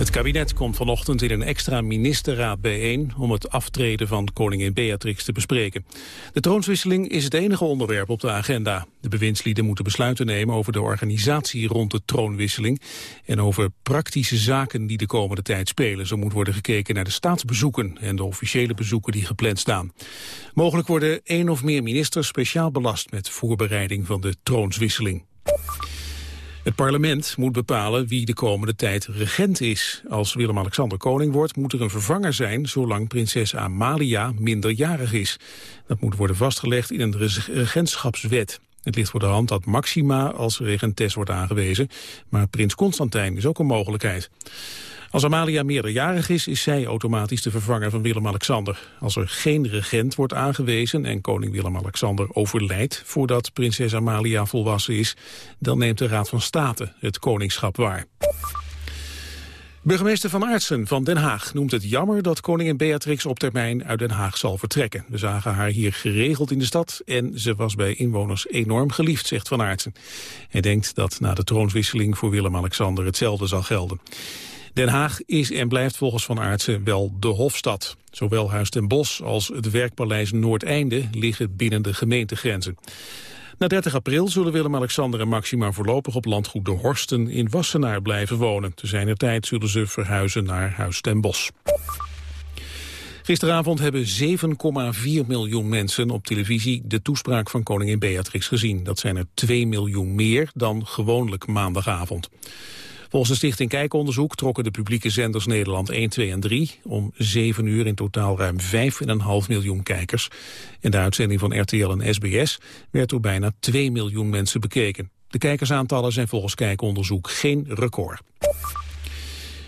Het kabinet komt vanochtend in een extra ministerraad bijeen om het aftreden van koningin Beatrix te bespreken. De troonswisseling is het enige onderwerp op de agenda. De bewindslieden moeten besluiten nemen over de organisatie rond de troonwisseling en over praktische zaken die de komende tijd spelen. Zo moet worden gekeken naar de staatsbezoeken en de officiële bezoeken die gepland staan. Mogelijk worden één of meer ministers speciaal belast met voorbereiding van de troonswisseling. Het parlement moet bepalen wie de komende tijd regent is. Als Willem-Alexander koning wordt, moet er een vervanger zijn... zolang prinses Amalia minderjarig is. Dat moet worden vastgelegd in een regentschapswet. Het ligt voor de hand dat Maxima als regentes wordt aangewezen... maar prins Constantijn is ook een mogelijkheid. Als Amalia meerderjarig is, is zij automatisch de vervanger van Willem-Alexander. Als er geen regent wordt aangewezen en koning Willem-Alexander overlijdt voordat prinses Amalia volwassen is, dan neemt de Raad van State het koningschap waar. Burgemeester Van Aartsen van Den Haag noemt het jammer dat koningin Beatrix op termijn uit Den Haag zal vertrekken. We zagen haar hier geregeld in de stad en ze was bij inwoners enorm geliefd, zegt Van Aartsen. Hij denkt dat na de troonswisseling voor Willem-Alexander hetzelfde zal gelden. Den Haag is en blijft volgens Van Aartsen wel de hofstad. Zowel Huis ten Bosch als het werkpaleis Noordeinde liggen binnen de gemeentegrenzen. Na 30 april zullen Willem-Alexander en Maxima voorlopig op landgoed De Horsten in Wassenaar blijven wonen. Te zijner tijd zullen ze verhuizen naar Huis ten Bosch. Gisteravond hebben 7,4 miljoen mensen op televisie de toespraak van koningin Beatrix gezien. Dat zijn er 2 miljoen meer dan gewoonlijk maandagavond. Volgens de stichting Kijkonderzoek trokken de publieke zenders Nederland 1, 2 en 3 om 7 uur in totaal ruim 5,5 miljoen kijkers. En de uitzending van RTL en SBS werd door bijna 2 miljoen mensen bekeken. De kijkersaantallen zijn volgens Kijkonderzoek geen record.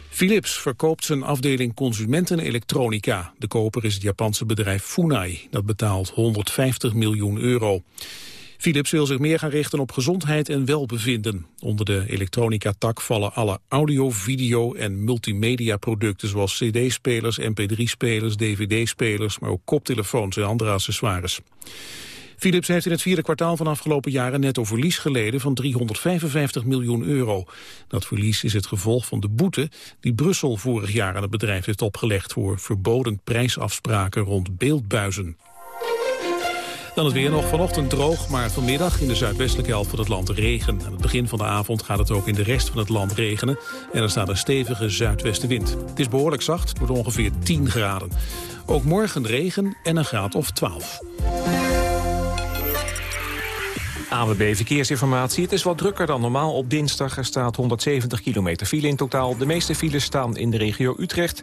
Philips verkoopt zijn afdeling consumentenelektronica. De koper is het Japanse bedrijf Funai. Dat betaalt 150 miljoen euro. Philips wil zich meer gaan richten op gezondheid en welbevinden. Onder de elektronica-tak vallen alle audio, video en multimedia producten zoals cd-spelers, mp3-spelers, dvd-spelers, maar ook koptelefoons en andere accessoires. Philips heeft in het vierde kwartaal van afgelopen jaren netto verlies geleden van 355 miljoen euro. Dat verlies is het gevolg van de boete die Brussel vorig jaar aan het bedrijf heeft opgelegd voor verboden prijsafspraken rond beeldbuizen. Dan het weer nog vanochtend droog, maar vanmiddag in de zuidwestelijke helft van het land regen. Aan het begin van de avond gaat het ook in de rest van het land regenen. En er staat een stevige zuidwestenwind. Het is behoorlijk zacht, het wordt ongeveer 10 graden. Ook morgen regen en een graad of 12. AWB Verkeersinformatie. Het is wat drukker dan normaal op dinsdag. Er staat 170 kilometer file in totaal. De meeste files staan in de regio Utrecht.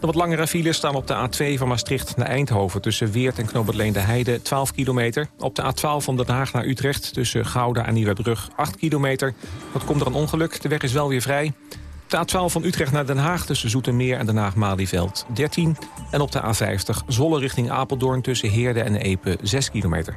De wat langere files staan op de A2 van Maastricht naar Eindhoven... tussen Weert en Knoopert de Heide 12 kilometer. Op de A12 van Den Haag naar Utrecht tussen Gouda en Nieuwebrug 8 kilometer. Dat komt er een ongeluk, de weg is wel weer vrij. De A12 van Utrecht naar Den Haag tussen Zoetermeer en Den Haag-Malieveld 13. En op de A50 Zolle richting Apeldoorn tussen Heerde en Epe 6 kilometer.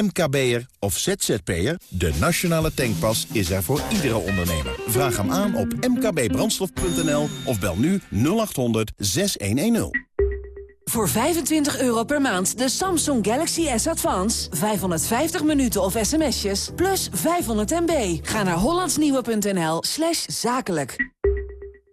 MKB'er of ZZP'er, de nationale tankpas is er voor iedere ondernemer. Vraag hem aan op mkbbrandstof.nl of bel nu 0800 6110. Voor 25 euro per maand de Samsung Galaxy S Advance. 550 minuten of sms'jes, plus 500 MB. Ga naar hollandsnieuwe.nl zakelijk.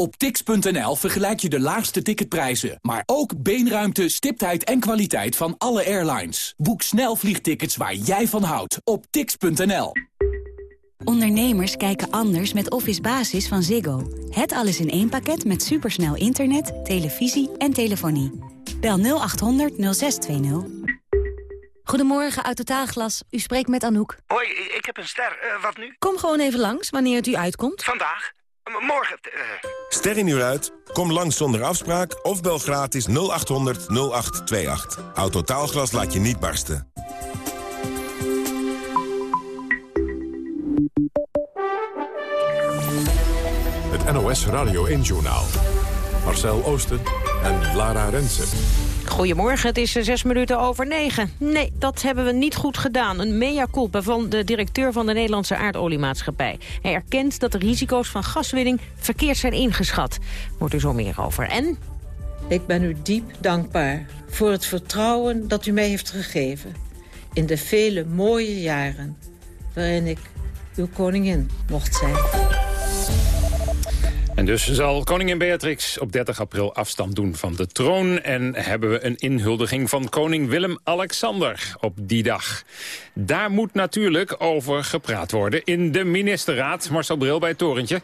Op tix.nl vergelijk je de laagste ticketprijzen, maar ook beenruimte, stiptheid en kwaliteit van alle airlines. Boek snel vliegtickets waar jij van houdt op tix.nl. Ondernemers kijken anders met Office Basis van Ziggo. Het alles in één pakket met supersnel internet, televisie en telefonie. Bel 0800 0620. Goedemorgen, uit Totaalglas. U spreekt met Anouk. Hoi, ik heb een ster. Uh, wat nu? Kom gewoon even langs, wanneer het u uitkomt. Vandaag? Morgen? Uh... Ster in uur uit? Kom langs zonder afspraak of bel gratis 0800 0828. Autotaalglas laat je niet barsten. Het NOS Radio 1-journaal. Marcel Oosten en Lara Rensen. Goedemorgen, het is zes minuten over negen. Nee, dat hebben we niet goed gedaan. Een mea culpa van de directeur van de Nederlandse aardoliemaatschappij. Hij erkent dat de risico's van gaswinning verkeerd zijn ingeschat. Wordt u zo meer over. En? Ik ben u diep dankbaar voor het vertrouwen dat u mij heeft gegeven... in de vele mooie jaren waarin ik uw koningin mocht zijn. En dus zal koningin Beatrix op 30 april afstand doen van de troon... en hebben we een inhuldiging van koning Willem-Alexander op die dag. Daar moet natuurlijk over gepraat worden in de ministerraad. Marcel Bril bij het torentje.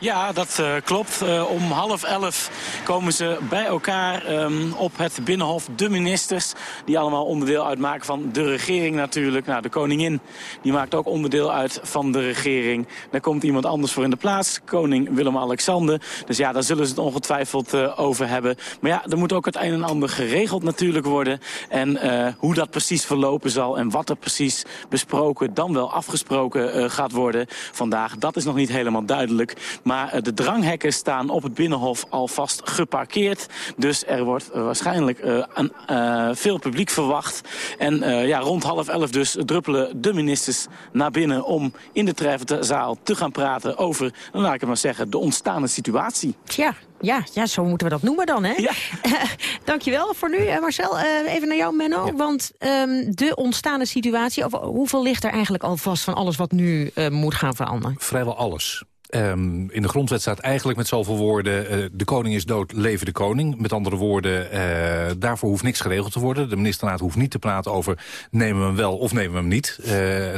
Ja, dat uh, klopt. Uh, om half elf komen ze bij elkaar um, op het Binnenhof. De ministers, die allemaal onderdeel uitmaken van de regering natuurlijk. Nou, de koningin, die maakt ook onderdeel uit van de regering. Daar komt iemand anders voor in de plaats, koning Willem-Alexander. Dus ja, daar zullen ze het ongetwijfeld uh, over hebben. Maar ja, er moet ook het een en ander geregeld natuurlijk worden. En hoe dat precies verlopen zal en wat er precies besproken, dan wel afgesproken gaat worden vandaag, dat is nog niet helemaal duidelijk. Maar eh, de dranghekken staan op het Binnenhof alvast geparkeerd. Dus er wordt eh, waarschijnlijk uh, een, uh, veel publiek verwacht. En ja, rond half elf dus druppelen de ministers naar binnen... om in de treffende zaal te gaan praten over, dan laat ik het maar zeggen... de ontstaande situatie. Ja, ja, ja, zo moeten we dat noemen dan, hè? Ja. dankjewel voor nu, Marcel. even naar jou, Menno. Want um, de ontstaande situatie, of, hoeveel ligt er eigenlijk al vast van alles wat nu uh, moet gaan veranderen? Vrijwel alles. Um, in de grondwet staat eigenlijk met zoveel woorden... Uh, de koning is dood, leven de koning. Met andere woorden, uh, daarvoor hoeft niks geregeld te worden. De ministerraad hoeft niet te praten over nemen we hem wel of nemen we hem niet. Uh,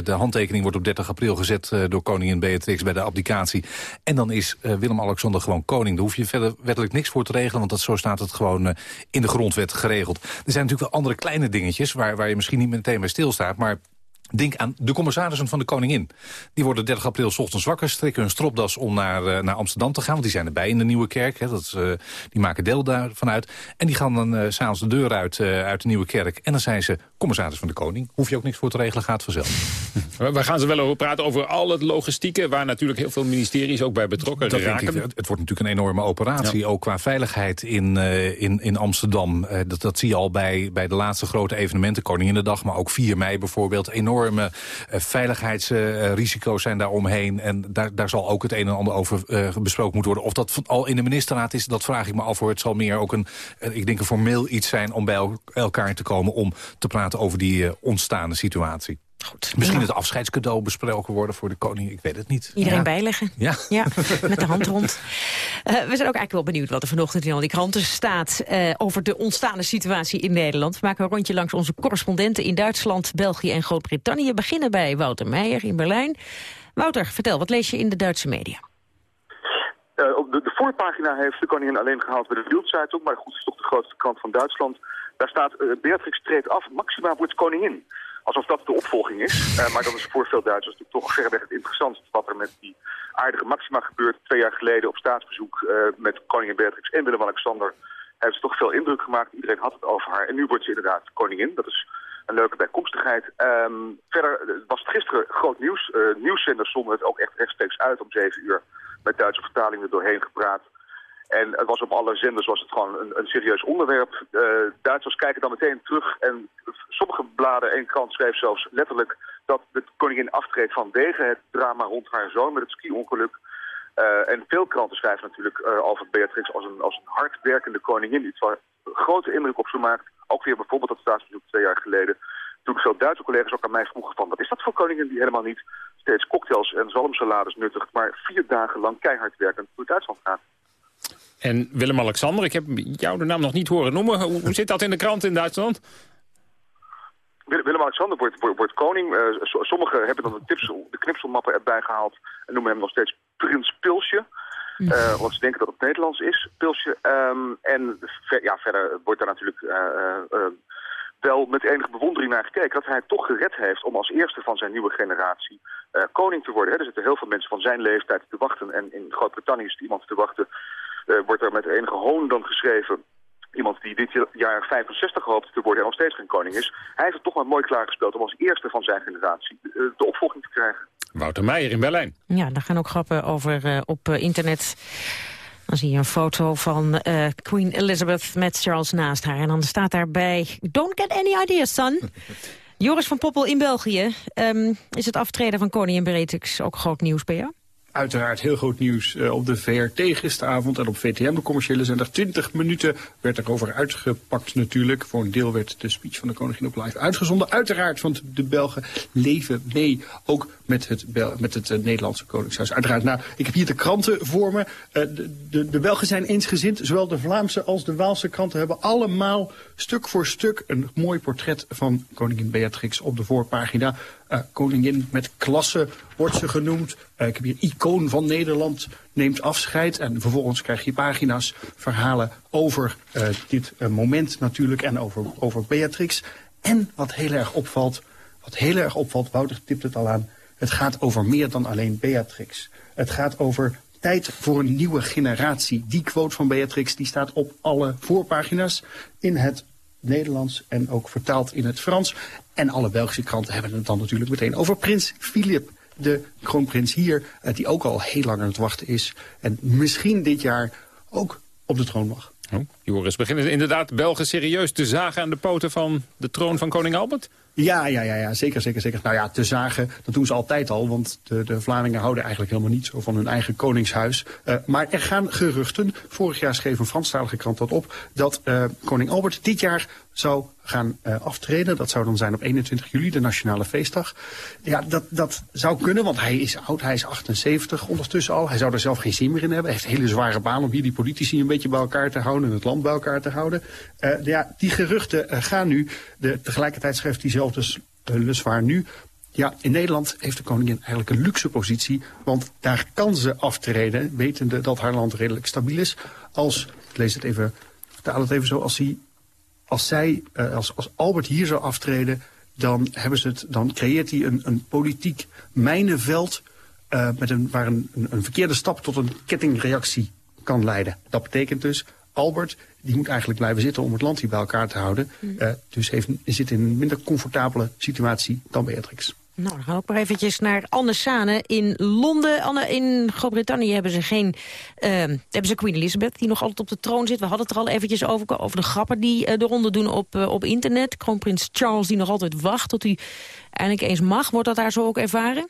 de handtekening wordt op 30 april gezet door koningin Beatrix bij de abdicatie. En dan is Willem-Alexander gewoon koning. Daar hoef je verder wettelijk niks voor te regelen... want dat, zo staat het gewoon in de grondwet geregeld. Er zijn natuurlijk wel andere kleine dingetjes... waar, waar je misschien niet meteen bij stilstaat... maar Denk aan de commissarissen van de koningin. Die worden 30 april s ochtends wakker, strikken hun stropdas om naar, uh, naar Amsterdam te gaan. Want die zijn erbij in de Nieuwe Kerk. Hè, dat, uh, die maken deel daarvan uit. En die gaan dan uh, s'avonds de deur uit, uit de Nieuwe Kerk. En dan zijn ze commissaris van de koning. Hoef je ook niks voor te regelen, gaat vanzelf. We gaan ze wel over praten over al het logistieke... waar natuurlijk heel veel ministeries ook bij betrokken dat raken. Ik, het wordt natuurlijk een enorme operatie. Ja. Ook qua veiligheid in, in, in Amsterdam. dat, dat zie je al bij, bij de laatste grote evenementen. Koninginnedag, maar ook 4 mei bijvoorbeeld. Enorme veiligheidsrisico's zijn daar omheen. En daar, daar zal ook het een en ander over besproken moeten worden. Of dat al in de ministerraad is, dat vraag ik me af. Het zal meer ook een, ik denk een formeel iets zijn om bij elkaar te komen... om te praten over die uh, ontstaande situatie. Goed. Misschien ja. het afscheidscadeau besproken worden voor de koning. Ik weet het niet. Iedereen ja. bijleggen. Ja. ja. Met de hand rond. Uh, we zijn ook eigenlijk wel benieuwd wat er vanochtend in al die kranten staat... Uh, over de ontstaande situatie in Nederland. We maken een rondje langs onze correspondenten in Duitsland, België en Groot-Brittannië. We beginnen bij Wouter Meijer in Berlijn. Wouter, vertel, wat lees je in de Duitse media? Uh, op de, de, voorpagina heeft de koningin alleen gehaald bij de Bildzeitung. Maar goed, het is toch de grootste krant van Duitsland. Daar staat, Beatrix treedt af, Maxima wordt koningin alsof dat de opvolging is. Uh, maar dat is voor veel Duitsers natuurlijk toch verreweg het interessantste wat er met die aardige Maxima gebeurt. Twee jaar geleden op staatsbezoek uh, met koningin Beatrix en Willem-Alexander heeft ze toch veel indruk gemaakt. Iedereen had het over haar en nu wordt ze inderdaad koningin. Dat is een leuke bijkomstigheid. Um, verder was het gisteren groot nieuws. Nieuwszenders zonden het ook echt rechtstreeks uit om zeven uur met Duitse vertalingen er doorheen gepraat. En het was op alle zenders was het gewoon een, een serieus onderwerp. Uh, Duitsers kijken dan meteen terug en sommige bladen en krant schreef zelfs letterlijk dat de koningin aftreedt vanwege het drama rond haar zoon met het ski-ongeluk. Uh, en veel kranten schrijven natuurlijk uh, over Beatrix als een, als een hardwerkende koningin. Iets waar grote indruk op ze maakt. Ook weer bijvoorbeeld dat staatsbezoek twee jaar geleden. Toen veel Duitse collega's ook aan mij vroegen van... wat is dat voor koningin die helemaal niet steeds cocktails en zalmsalades nuttigt... maar vier dagen lang keihard werkend door Duitsland gaat. En Willem-Alexander, ik heb jou de naam nog niet horen noemen. Hoe, hoe zit dat in de krant in Duitsland? Willem-Alexander wordt, wordt, wordt, koning. Uh, sommigen hebben dan de, tipsel, de knipselmappen erbij gehaald en noemen hem nog steeds Prins Pilsje. Uh, want ze denken dat het Nederlands is, Pilsje. Um, en ver, ja, verder wordt daar natuurlijk uh, wel met enige bewondering naar gekeken... dat hij het toch gered heeft om als eerste van zijn nieuwe generatie koning te worden. Hè. Er zitten heel veel mensen van zijn leeftijd te wachten. En in Groot-Brittannië is iemand te wachten. Wordt er met enige hoon dan geschreven iemand die dit jaar 65 hoopt te worden en nog steeds geen koning is. Hij heeft het toch maar mooi klaargespeeld om als eerste van zijn generatie de opvolging te krijgen. Wouter Meijer in Berlijn. Ja, daar gaan ook grappen over uh, op uh, internet. Dan zie je een foto van uh, Queen Elizabeth met Charles naast haar. En dan staat daarbij, don't get any ideas, son. Joris van Poppel in België. Um, is het aftreden van koningin Beatrix ook groot nieuws bij jou? Uiteraard heel groot nieuws uh, op de VRT gisteravond en op VTM, de commerciële zender. 20 minuten werd erover uitgepakt natuurlijk. Voor een deel werd de speech van de koningin op live uitgezonden. Uiteraard, want de Belgen leven mee, ook met het, met het uh, Nederlandse Koningshuis. Uiteraard, nou, ik heb hier de kranten voor me. Uh, de, de, de Belgen zijn eensgezind, zowel de Vlaamse als de Waalse kranten hebben allemaal stuk voor stuk een mooi portret van koningin Beatrix op de voorpagina. Uh, koningin met klasse wordt ze genoemd. Uh, ik heb hier icoon van Nederland neemt afscheid. En vervolgens krijg je pagina's, verhalen over uh, dit moment natuurlijk en over, over Beatrix. En wat heel erg opvalt, wat heel erg opvalt, Wouter tipt het al aan, het gaat over meer dan alleen Beatrix. Het gaat over tijd voor een nieuwe generatie. Die quote van Beatrix die staat op alle voorpagina's in het Nederlands en ook vertaald in het Frans. En alle Belgische kranten hebben het dan natuurlijk meteen over prins Filip. De kroonprins hier, eh, die ook al heel lang aan het wachten is. En misschien dit jaar ook op de troon mag. Oh, Joris, beginnen inderdaad Belgen serieus te zagen aan de poten van de troon van koning Albert? Ja, ja, ja, ja, zeker, zeker, zeker. Nou ja, te zagen, dat doen ze altijd al. Want de, de Vlamingen houden eigenlijk helemaal niet zo van hun eigen koningshuis. Uh, maar er gaan geruchten, vorig jaar schreef een Franstalige krant dat op... dat uh, koning Albert dit jaar zou gaan uh, aftreden. Dat zou dan zijn op 21 juli, de nationale feestdag. Ja, dat, dat zou kunnen, want hij is oud, hij is 78 ondertussen al. Hij zou er zelf geen zin meer in hebben. Hij heeft een hele zware baan om hier die politici een beetje bij elkaar te houden... en het land bij elkaar te houden. Uh, ja, die geruchten uh, gaan nu. De, tegelijkertijd schrijft hij zelf dus uh, nu... Ja, in Nederland heeft de koningin eigenlijk een luxe positie... want daar kan ze aftreden, wetende dat haar land redelijk stabiel is... als, ik lees het even, vertaal het even zo, als hij als, zij, uh, als, als Albert hier zou aftreden, dan, hebben ze het, dan creëert hij een, een politiek mijnenveld... Uh, met een, waar een, een, verkeerde stap tot een kettingreactie kan leiden. Dat betekent dus, Albert die moet eigenlijk blijven zitten om het land hier bij elkaar te houden. Uh, dus heeft, zit in een minder comfortabele situatie dan Beatrix. Nou, dan gaan we ook maar eventjes naar Anne Sane in Londen. Anne, in Groot-Brittannië hebben ze geen... Uh, hebben ze Queen Elizabeth, die nog altijd op de troon zit. We hadden het er al eventjes over, over de grappen die uh, de ronde doen op, uh, op internet. Kroonprins Charles, die nog altijd wacht tot hij eindelijk eens mag. Wordt dat daar zo ook ervaren?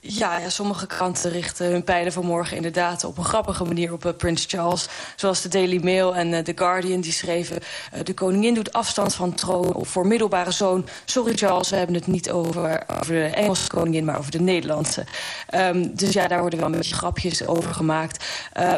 Ja, ja, sommige kranten richten hun pijlen vanmorgen inderdaad op een grappige manier op uh, Prins Charles. Zoals de Daily Mail en uh, The Guardian die schreven... Uh, de koningin doet afstand van troon voor middelbare zoon. Sorry Charles, we hebben het niet over, over de Engelse koningin, maar over de Nederlandse. Um, dus ja, daar worden wel een beetje grapjes over gemaakt.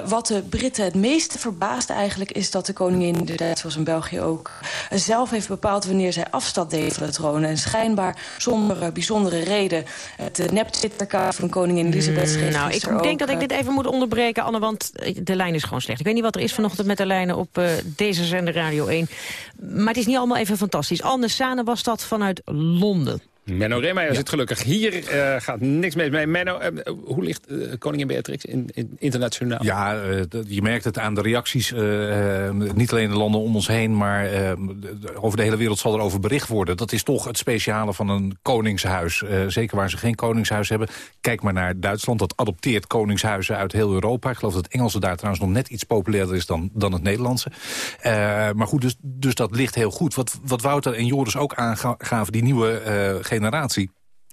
wat de Britten het meeste verbaasde eigenlijk... is dat de koningin, inderdaad zoals in België ook... zelf heeft bepaald wanneer zij afstand deed van de troon. En schijnbaar zonder bijzondere reden. Het nep van koningin Elisabeth mm, Nou, ik denk dat ik dit even moet onderbreken, Anne, want de lijn is gewoon slecht. Ik weet niet wat er is vanochtend met de lijnen op uh, deze zender Radio 1. Maar het is niet allemaal even fantastisch. Anne Sane was dat vanuit Londen. Menno Reemeijer zit gelukkig. Hier uh, gaat niks mee. mee. Menno, uh, hoe ligt uh, koningin Beatrix in, in, internationaal? Ja, je merkt het aan de reacties. niet alleen in de landen om ons heen, maar over de hele wereld zal er over bericht worden. Dat is toch het speciale van een koningshuis. zeker waar ze geen koningshuis hebben. Kijk maar naar Duitsland. Dat adopteert koningshuizen uit heel Europa. Ik geloof dat het Engelse daar trouwens nog net iets populairder is dan, dan het Nederlandse. maar goed, dus, dus dat ligt heel goed. Wat, wat Wouter en Joris ook aangaven, die nieuwe generatie.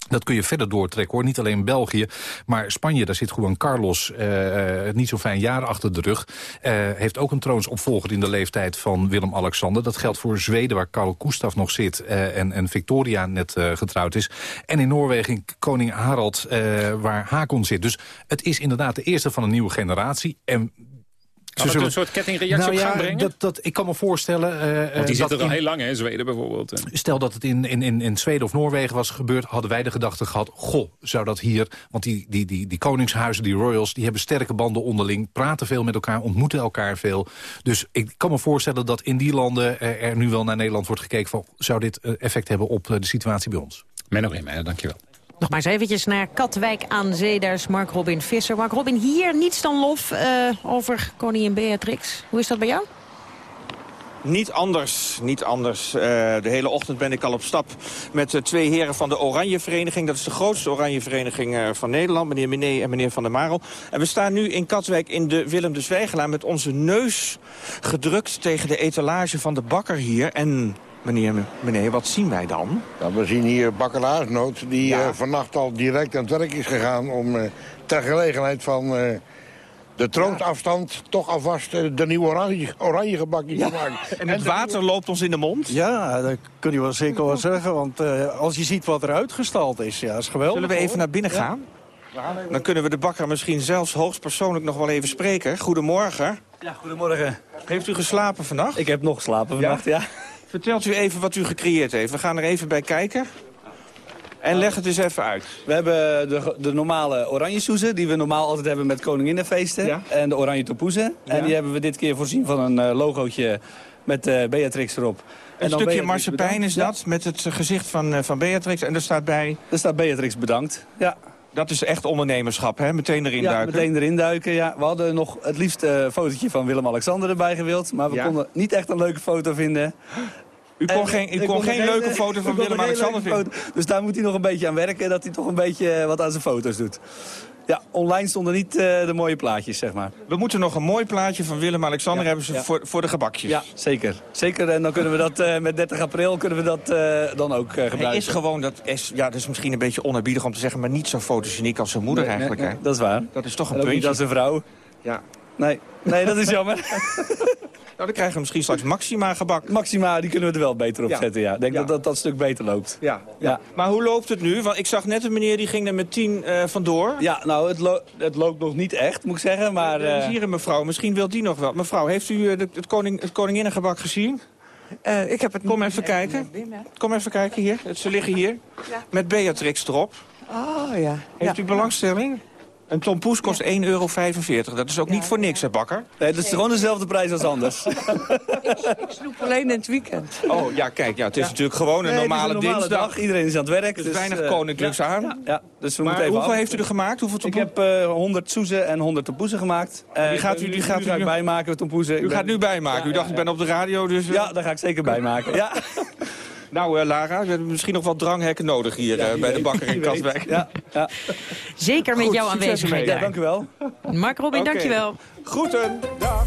Dat kun je verder doortrekken hoor. Niet alleen België, maar Spanje. Daar zit Juan Carlos uh, niet zo fijn jaar achter de rug. Uh, heeft ook een troonsopvolger in de leeftijd van Willem-Alexander. Dat geldt voor Zweden, waar Karl Gustaf nog zit. Uh, en, en Victoria net getrouwd is. En in Noorwegen koning Harald, waar Hakon zit. Dus het is inderdaad de eerste van een nieuwe generatie. En Kan het een soort kettingreactie nou op ja, brengen? Dat, dat, ik kan me voorstellen... eh, Want die zitten er al in- heel lang, hè, in Zweden bijvoorbeeld. Stel dat het in, in, in, in Zweden of Noorwegen was gebeurd... hadden wij de gedachte gehad, goh, zou dat hier... want die, die, die, die koningshuizen, die royals, die hebben sterke banden onderling... praten veel met elkaar, ontmoeten elkaar veel. Dus ik kan me voorstellen dat in die landen eh, er nu wel naar Nederland wordt gekeken... van zou dit eh, effect hebben op eh, de situatie bij ons? Menno Reemeijer, dankjewel. Nog maar eens eventjes naar Katwijk aan Zee. Daar is Mark Robin Visser. Mark Robin, hier niets dan lof eh, over koningin Beatrix. Hoe is dat bij jou? Niet anders, niet anders. Eh, de hele ochtend ben ik al op stap met uh, twee heren van de Oranje Vereniging. Dat is de grootste Oranje Vereniging uh, van Nederland, meneer Miné en meneer Van der Marel. En we staan nu in Katwijk in de Willem de Zwijgelaar met onze neus gedrukt tegen de etalage van de bakker hier. En meneer, meneer wat zien wij dan? Ja, we zien hier bakkelaarsnoot die ja. vannacht al direct aan het werk is gegaan om ter gelegenheid van de troonsafstand ja. toch alvast de nieuwe oranje, oranje gebakje te maken. En het en water nieuwe... loopt ons in de mond? Ja, dat kun je wel zeker wel zeggen. Want uh, als je ziet wat er uitgestald is, ja, is geweldig. Zullen we even hoor. naar binnen gaan? Ja. Dan kunnen we de bakker misschien zelfs hoogstpersoonlijk nog wel even spreken. Goedemorgen. Ja, goedemorgen. Heeft u geslapen vannacht? Ik heb nog geslapen vannacht, ja. Vertelt u even wat u gecreëerd heeft. We gaan er even bij kijken. En leg het eens even uit. We hebben de, de normale oranje soezen, die we normaal altijd hebben met koninginnenfeesten. Ja. En de oranje topoezen. Ja. En die hebben we dit keer voorzien van een uh, logootje met uh, Beatrix erop. Een en stukje marsepein is dat, ja. met het gezicht van, uh, van Beatrix. En er staat bij... Er staat Beatrix bedankt, ja. Dat is echt ondernemerschap, hè? Meteen erin ja, duiken. meteen erin duiken, ja. We hadden nog het liefst een fotootje van Willem-Alexander erbij gewild. Maar we ja. konden niet echt een leuke foto vinden. U kon en, geen, u kon geen leuke foto van Willem-Alexander vinden? Dus daar moet hij nog een beetje aan werken, dat hij toch een beetje wat aan zijn foto's doet. Ja, online stonden niet uh, de mooie plaatjes, zeg maar. We moeten nog een mooi plaatje van Willem-Alexander ja, hebben ze ja. voor, voor de gebakjes. Ja, zeker. Zeker, en dan kunnen we dat uh, met 30 april kunnen we dat uh, dan ook gebruiken. Hij is gewoon, dat is, ja, dat is misschien een beetje onerbiedig om te zeggen... maar niet zo fotogeniek als zijn moeder nee, eigenlijk. Nee, nee, dat is waar. Dat is toch een en puntje. niet als zijn vrouw. Ja. Nee, nee dat is jammer. Nou, dan krijgen we misschien straks Maxima gebak. Maxima, die kunnen we er wel beter op ja. zetten, ja. Ik denk ja. dat, dat dat stuk beter loopt. Ja. ja. Maar hoe loopt het nu? Want ik zag net een meneer die ging er met tien uh, vandoor. Ja, nou, het, lo het, loopt nog niet echt, moet ik zeggen. Maar, uh... hier een mevrouw, misschien wil die nog wel. Mevrouw, heeft u uh, de, het, koning, het koninginnengebak gezien? Uh, ik heb het Kom even kijken. Kom even kijken hier. Ze liggen hier. Ja. Met Beatrix erop. Oh, ja. Heeft ja. u belangstelling? Een tompoes kost 1,45 euro. Dat is ook ja, niet voor niks, hè, bakker? Nee, dat is gewoon dezelfde prijs als anders. ik, ik snoep alleen in het weekend. Oh, ja, kijk, ja, het is ja. natuurlijk gewoon een, nee, normale, een normale dinsdag. dag. Iedereen is aan het werk. Dus, dus weinig uh, koninklijks aan. Ja, ja, dus we maar moeten even hoeveel af. heeft u er gemaakt? Hoeveel ik heb uh, 100 soezen en 100 tompoezen gemaakt. Uh, die gaat u, die gaat nu ga ik bijmaken, tompoezen. U gaat nu bijmaken? u dacht, ik ben op de radio, dus... Ja, daar ga ik zeker bijmaken. Ja. Nou, uh, Lara, we hebben misschien nog wat dranghekken nodig hier ja, uh, bij de bakker in Katwijk. Ja, ja. Zeker met Goed, jouw aanwezigheid Ja, dank u wel. Mark Robin, okay. dank je wel. Groeten. Dag.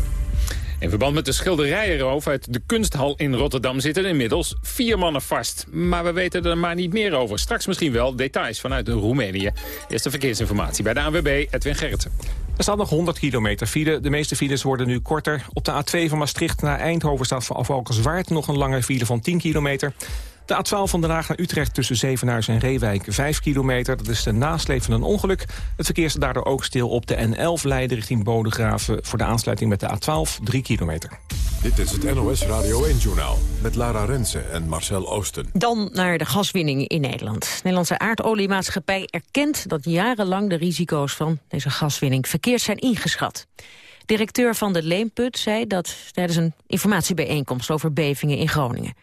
In verband met de schilderijenroof uit de kunsthal in Rotterdam zitten inmiddels vier mannen vast. Maar we weten er maar niet meer over. Straks misschien wel details vanuit Roemenië. Eerste verkeersinformatie bij de ANWB, Edwin Gerritsen. Er staat nog 100 kilometer file. De meeste files worden nu korter. Op de A2 van Maastricht naar Eindhoven staat van Valkenswaard nog een lange file van 10 kilometer. De A12 van Den Haag naar Utrecht tussen Zevenaars en Reewijk 5 kilometer. Dat is de nasleep van een ongeluk. Het verkeer is daardoor ook stil op de N11 Leiden richting Bodegraven... voor de aansluiting met de A12 3 kilometer. Dit is het NOS Radio 1-journaal met Lara Rensen en Marcel Oosten. Dan naar de gaswinning in Nederland. De Nederlandse aardoliemaatschappij erkent dat jarenlang de risico's van deze gaswinning verkeerd zijn ingeschat. Directeur van de Leemput zei dat tijdens een informatiebijeenkomst over bevingen in Groningen.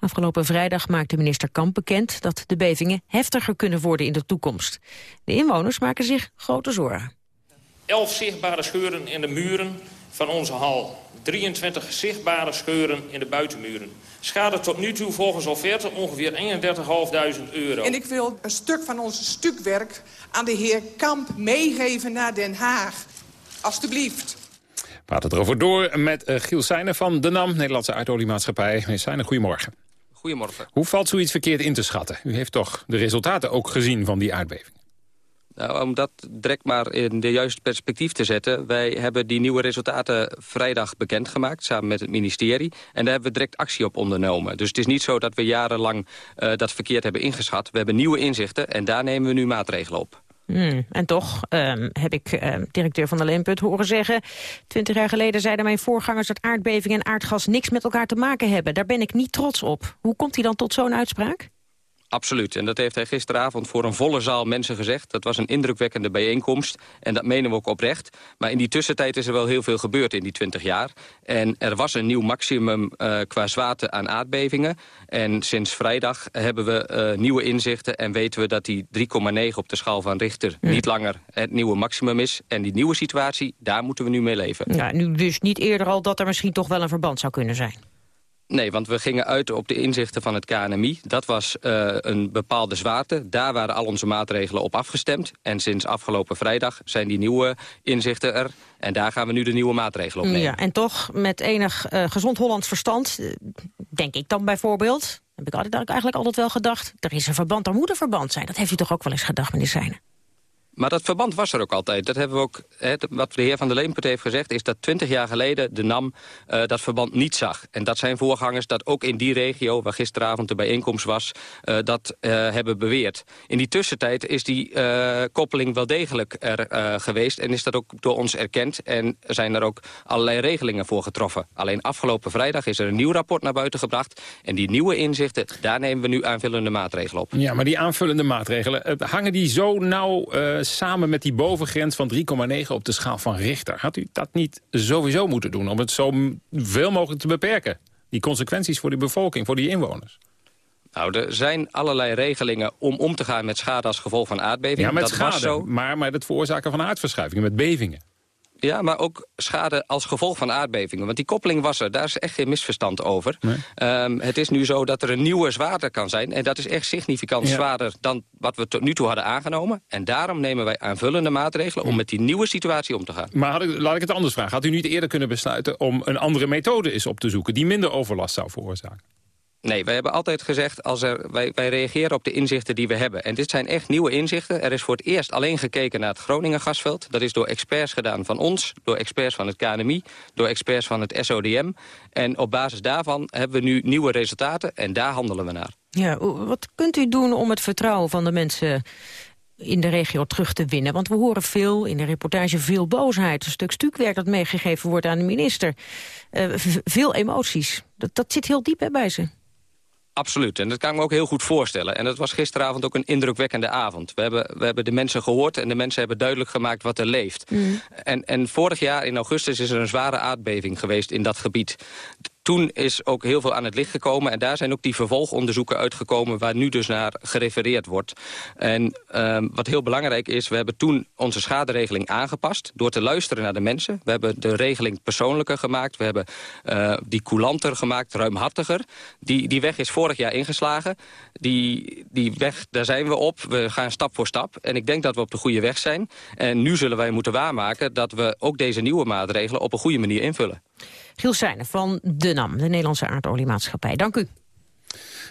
Afgelopen vrijdag maakte minister Kamp bekend dat de bevingen heftiger kunnen worden in de toekomst. De inwoners maken zich grote zorgen. Elf zichtbare scheuren in de muren van onze hal. 23 zichtbare scheuren in de buitenmuren. Schade tot nu toe volgens offerte ongeveer 31.500 euro. En ik wil een stuk van ons stukwerk aan de heer Kamp meegeven naar Den Haag. Alsjeblieft. We praten erover door met uh, Giel Seijnen van de NAM, Nederlandse aardoliemaatschappij. Meneer Seijnen, goedemorgen. Goedemorgen. Hoe valt zoiets verkeerd in te schatten? U heeft toch de resultaten ook gezien van die aardbeving? Nou, om dat direct maar in de juiste perspectief te zetten... wij hebben die nieuwe resultaten vrijdag bekendgemaakt... samen met het ministerie. En daar hebben we direct actie op ondernomen. Dus het is niet zo dat we jarenlang uh, dat verkeerd hebben ingeschat. We hebben nieuwe inzichten en daar nemen we nu maatregelen op. Hmm, en toch ehm, heb ik ehm, directeur van de Leenput horen zeggen... twintig jaar geleden zeiden mijn voorgangers dat aardbeving en aardgas niks met elkaar te maken hebben. Daar ben ik niet trots op. Hoe komt hij dan tot zo'n uitspraak? Absoluut. En dat heeft hij gisteravond voor een volle zaal mensen gezegd. Dat was een indrukwekkende bijeenkomst. En dat menen we ook oprecht. Maar in die tussentijd is er wel heel veel gebeurd in die 20 jaar. En er was een nieuw maximum uh, qua zwaarte aan aardbevingen. En sinds vrijdag hebben we uh, nieuwe inzichten... en weten we dat die 3,9 op de schaal van Richter niet langer het nieuwe maximum is. En die nieuwe situatie, daar moeten we nu mee leven. Ja, nu dus niet eerder al dat er misschien toch wel een verband zou kunnen zijn. Nee, want we gingen uit op de inzichten van het KNMI. Dat was uh, een bepaalde zwaarte. Daar waren al onze maatregelen op afgestemd. En sinds afgelopen vrijdag zijn die nieuwe inzichten er. En daar gaan we nu de nieuwe maatregelen op nemen. Ja, en toch met enig uh, gezond Hollands verstand, uh, denk ik dan bijvoorbeeld... heb ik eigenlijk altijd wel gedacht, er is een verband, er moet een verband zijn. Dat heeft u toch ook wel eens gedacht, meneer? Maar dat verband was er ook altijd. Dat hebben we ook, wat de heer Van der Leempert heeft gezegd... is dat twintig jaar geleden de NAM uh, dat verband niet zag. En dat zijn voorgangers dat ook in die regio... waar gisteravond de bijeenkomst was, uh, dat uh, hebben beweerd. In die tussentijd is die koppeling wel degelijk er geweest... en is dat ook door ons erkend. En zijn er ook allerlei regelingen voor getroffen. Alleen afgelopen vrijdag is er een nieuw rapport naar buiten gebracht... en die nieuwe inzichten, daar nemen we nu aanvullende maatregelen op. Ja, maar die aanvullende maatregelen, hangen die zo nauw samen met die bovengrens van 3,9 op de schaal van Richter. Had u dat niet sowieso moeten doen om het zo veel mogelijk te beperken? Die consequenties voor die bevolking, voor die inwoners. Nou, er zijn allerlei regelingen om om te gaan met schade als gevolg van aardbevingen. Ja, met dat schade, zo... maar met het veroorzaken van aardverschuivingen, met bevingen. Ja, maar ook schade als gevolg van aardbevingen. Want die koppeling was er, daar is echt geen misverstand over. Nee. Um, het is nu zo dat er een nieuwe zwaarder kan zijn. En dat is echt significant ja. zwaarder dan wat we tot nu toe hadden aangenomen. En daarom nemen wij aanvullende maatregelen om met die nieuwe situatie om te gaan. Maar had ik, laat ik het anders vragen. Had u niet eerder kunnen besluiten om een andere methode eens op te zoeken... die minder overlast zou veroorzaken? Nee, wij hebben altijd gezegd, als er, wij, wij reageren op de inzichten die we hebben. En dit zijn echt nieuwe inzichten. Er is voor het eerst alleen gekeken naar het Groningen gasveld. Dat is door experts gedaan van ons, door experts van het KNMI... door experts van het SODM. En op basis daarvan hebben we nu nieuwe resultaten en daar handelen we naar. Ja, wat kunt u doen om het vertrouwen van de mensen in de regio terug te winnen? Want we horen veel, in de reportage veel boosheid. Een stuk stukwerk dat meegegeven wordt aan de minister. Uh, veel emoties. Dat, dat zit heel diep bij ze. Absoluut, en dat kan ik me ook heel goed voorstellen. En dat was gisteravond ook een indrukwekkende avond. We hebben, we hebben de mensen gehoord en de mensen hebben duidelijk gemaakt wat er leeft. Mm. En, en vorig jaar in augustus is er een zware aardbeving geweest in dat gebied toen is ook heel veel aan het licht gekomen. En daar zijn ook die vervolgonderzoeken uitgekomen... waar nu dus naar gerefereerd wordt. En um, wat heel belangrijk is... we hebben toen onze schaderegeling aangepast... door te luisteren naar de mensen. We hebben de regeling persoonlijker gemaakt. We hebben uh, die coulanter gemaakt, ruimhartiger. Die, die weg is vorig jaar ingeslagen. Die, die weg, daar zijn we op. We gaan stap voor stap. En ik denk dat we op de goede weg zijn. En nu zullen wij moeten waarmaken... dat we ook deze nieuwe maatregelen op een goede manier invullen. Giel Seijnen van de NAM, de Nederlandse aardoliemaatschappij. Dank u.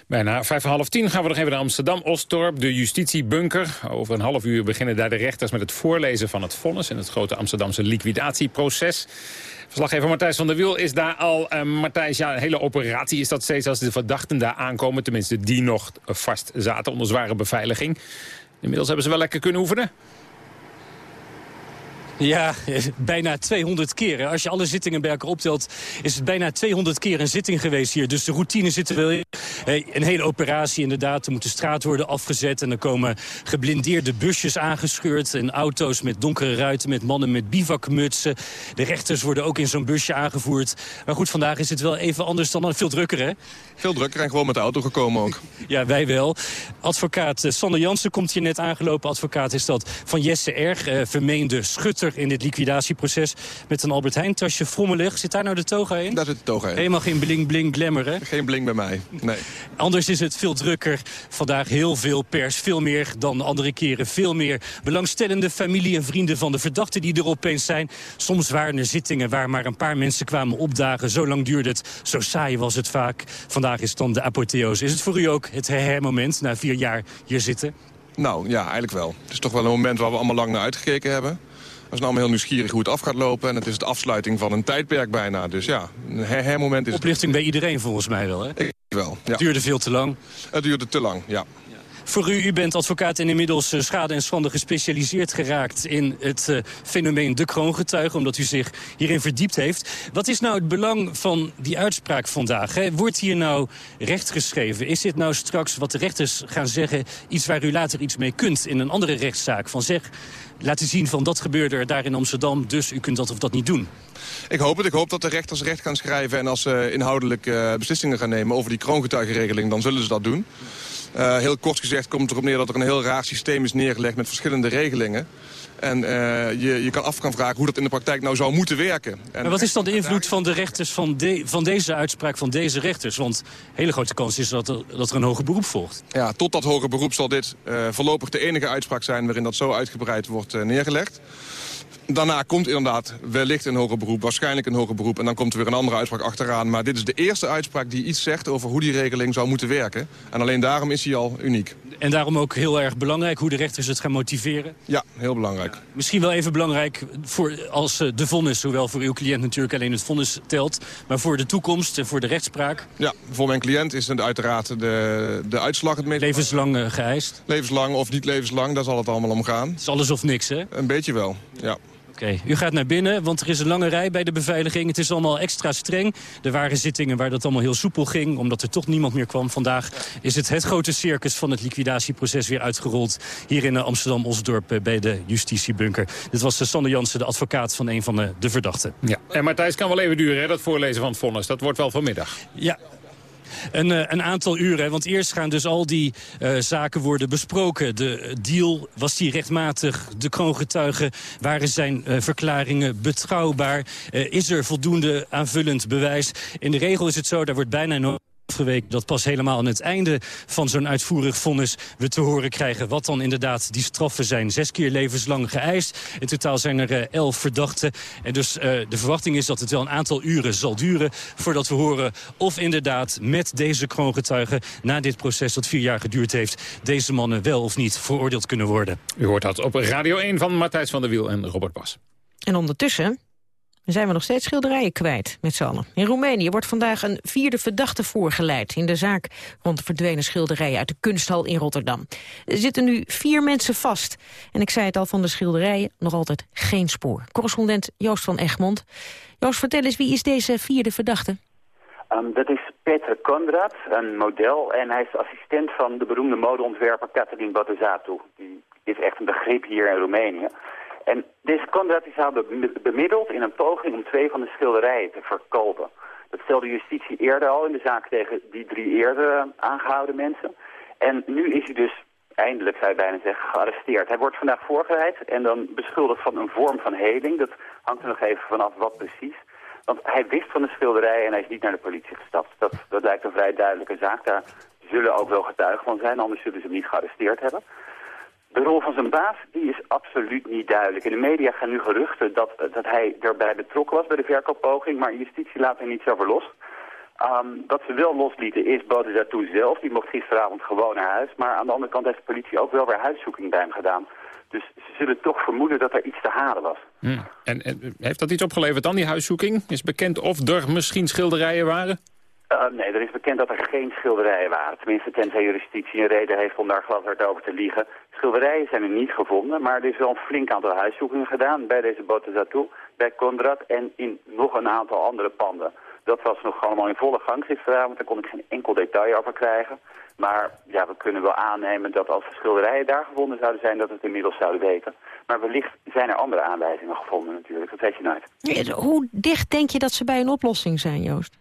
Bijna vijf en half tien gaan we nog even naar Amsterdam-Osdorp, de justitiebunker. Over een half uur beginnen daar de rechters met het voorlezen van het vonnis... in het grote Amsterdamse liquidatieproces. Verslaggever Martijs van der Wiel is daar al. Uh, Martijs, ja, een hele operatie is dat steeds als de verdachten daar aankomen. Tenminste, die nog vast zaten onder zware beveiliging. Inmiddels hebben ze wel lekker kunnen oefenen. Ja, bijna 200 keer. Als je alle zittingen bij elkaar optelt, is het bijna 200 keer een zitting geweest hier. Dus de routine zit er wel in. Een hele operatie inderdaad. Er moet de straat worden afgezet en er komen geblindeerde busjes aangescheurd. En auto's met donkere ruiten, met mannen met bivakmutsen. De rechters worden ook in zo'n busje aangevoerd. Maar goed, vandaag is het wel even anders dan veel drukker, hè? Veel drukker en gewoon met de auto gekomen ook. Ja, wij wel. Advocaat Sander Jansen komt hier net aangelopen. Advocaat is dat van Jesse Erg, eh, vermeende schutter in dit liquidatieproces met een Albert Heijn tasje frommelig. Zit daar nou de toga in? Daar zit de toga in. Helemaal geen bling bling glamour, hè? Geen bling bij mij, nee. Anders is het veel drukker. Vandaag heel veel pers, veel meer dan andere keren. Veel meer belangstellende familie en vrienden van de verdachten die er opeens zijn. Soms waren er zittingen waar maar een paar mensen kwamen opdagen. Zo lang duurde het, zo saai was het vaak. Vandaag is dan de apotheose. Is het voor u ook het moment na vier jaar hier zitten? Nou, ja, eigenlijk wel. Het is toch wel een moment waar we allemaal lang naar uitgekeken hebben. Zijn allemaal heel nieuwsgierig hoe het af gaat lopen. En het is de afsluiting van een tijdperk bijna. Dus ja, een hermoment is Oplichting bij iedereen volgens mij wel, hè? Ik wel, ja. Het duurde veel te lang. Het duurde te lang, ja. Voor u, u bent advocaat en inmiddels uh, schade en schande gespecialiseerd geraakt... in het uh, fenomeen de kroongetuige, omdat u zich hierin verdiept heeft. Wat is nou het belang van die uitspraak vandaag? Hè? Wordt hier nou recht geschreven? Is dit nou straks wat de rechters gaan zeggen... iets waar u later iets mee kunt in een andere rechtszaak? Van zeg, laten zien van dat gebeurde er daar in Amsterdam... dus u kunt dat of dat niet doen. Ik hoop het. Ik hoop dat de rechters recht gaan schrijven... en als ze inhoudelijk uh, beslissingen gaan nemen over die kroongetuigenregeling... dan zullen ze dat doen. Uh, heel kort gezegd komt erop neer dat er een heel raar systeem is neergelegd... met verschillende regelingen. En uh, je, je kan af gaan vragen hoe dat in de praktijk nou zou moeten werken. En maar wat is dan de invloed van de rechters van, de, van deze uitspraak van deze rechters? Want een hele grote kans is dat er, dat er een hoger beroep volgt. Ja, tot dat hoger beroep zal dit uh, voorlopig de enige uitspraak zijn... waarin dat zo uitgebreid wordt uh, neergelegd. Daarna komt inderdaad wellicht een hoger beroep, waarschijnlijk een hoger beroep... en dan komt er weer een andere uitspraak achteraan. Maar dit is de eerste uitspraak die iets zegt over hoe die regeling zou moeten werken. En alleen daarom is hij al uniek. En daarom ook heel erg belangrijk hoe de rechters het gaan motiveren? Ja, heel belangrijk. Misschien wel even belangrijk voor, als de vonnis, hoewel voor uw cliënt natuurlijk alleen het vonnis telt... maar voor de toekomst en voor de rechtspraak? Ja, voor mijn cliënt is het uiteraard de, de uitslag het meest... Levenslang geëist? Levenslang of niet levenslang, daar zal het allemaal om gaan. Het is alles of niks, hè? Een beetje wel, ja. Oké, okay. u gaat naar binnen, want er is een lange rij bij de beveiliging. Het is allemaal extra streng. Er waren zittingen waar dat allemaal heel soepel ging... omdat er toch niemand meer kwam. Vandaag is het het grote circus van het liquidatieproces weer uitgerold... hier in Amsterdam-Osdorp bij de justitiebunker. Dit was Sander Jansen, de advocaat van een van de, de verdachten. Ja, en Martijs kan wel even duren, hè, dat voorlezen van het vonnis. Dat wordt wel vanmiddag. Ja, een, uh, een, aantal uren. Want eerst gaan dus al die uh, zaken worden besproken. De deal, was die rechtmatig? De kroongetuigen, waren zijn uh, verklaringen betrouwbaar? is er voldoende aanvullend bewijs? In de regel is het zo, daar wordt bijna nooit afgeweken dat pas helemaal aan het einde van zo'n uitvoerig vonnis we te horen krijgen wat dan inderdaad die straffen zijn. Zes keer levenslang geëist. In totaal zijn er uh, elf verdachten. En dus uh, de verwachting is dat het wel een aantal uren zal duren voordat we horen of inderdaad met deze kroongetuigen na dit proces dat vier jaar geduurd heeft deze mannen wel of niet veroordeeld kunnen worden. U hoort dat op Radio 1 van Matthijs van der Wiel en Robert Bas. En ondertussen zijn we nog steeds schilderijen kwijt met z'n allen. In Roemenië wordt vandaag een vierde verdachte voorgeleid... in de zaak rond de verdwenen schilderijen uit de kunsthal in Rotterdam. Er zitten nu vier mensen vast. En ik zei het al, van de schilderijen nog altijd geen spoor. Correspondent Joost van Egmond. Joost, vertel eens, wie is deze vierde verdachte? Um, dat is Peter Konrad, een model. En hij is assistent van de beroemde modeontwerper Katalin Botezatu. Die is echt een begrip hier in Roemenië. En deze is haar bemiddeld in een poging om twee van de schilderijen te verkopen. Dat stelde justitie eerder al in de zaak tegen die drie eerder aangehouden mensen. En nu is hij dus, eindelijk zou je bijna zeggen, gearresteerd. Hij wordt vandaag voorgeleid en dan beschuldigd van een vorm van heling. Dat hangt er nog even vanaf wat precies. Want hij wist van de schilderij en hij is niet naar de politie gestapt. Dat, dat lijkt een vrij duidelijke zaak. Daar zullen ook wel getuigen van zijn, anders zullen ze hem niet gearresteerd hebben. De rol van zijn baas die is absoluut niet duidelijk. In de media gaan nu geruchten dat, dat hij erbij betrokken was bij de verkooppoging, maar justitie laat hij niet zo los. Um, wat ze wel loslieten is Bodezatu zelf. Die mocht gisteravond gewoon naar huis. Maar aan de andere kant heeft de politie ook wel weer huiszoeking bij hem gedaan. Dus ze zullen toch vermoeden dat er iets te halen was. Hmm. En, en, heeft dat iets opgeleverd dan, die huiszoeking? Is bekend of er misschien schilderijen waren? Uh, nee, er is bekend dat er geen schilderijen waren. Tenminste, tenzij justitie een reden heeft om daar gladhard over te liegen. Schilderijen zijn er niet gevonden, maar er is wel een flink aantal huiszoekingen gedaan bij deze Botezatu, bij Conrad en in nog een aantal andere panden. Dat was nog allemaal in volle gang gisteravond, daar kon ik geen enkel detail over krijgen. Maar ja, we kunnen wel aannemen dat als de schilderijen daar gevonden zouden zijn, dat we het inmiddels zouden weten. Maar wellicht zijn er andere aanwijzingen gevonden natuurlijk, dat weet je nooit. Hoe dicht denk je dat ze bij een oplossing zijn, Joost?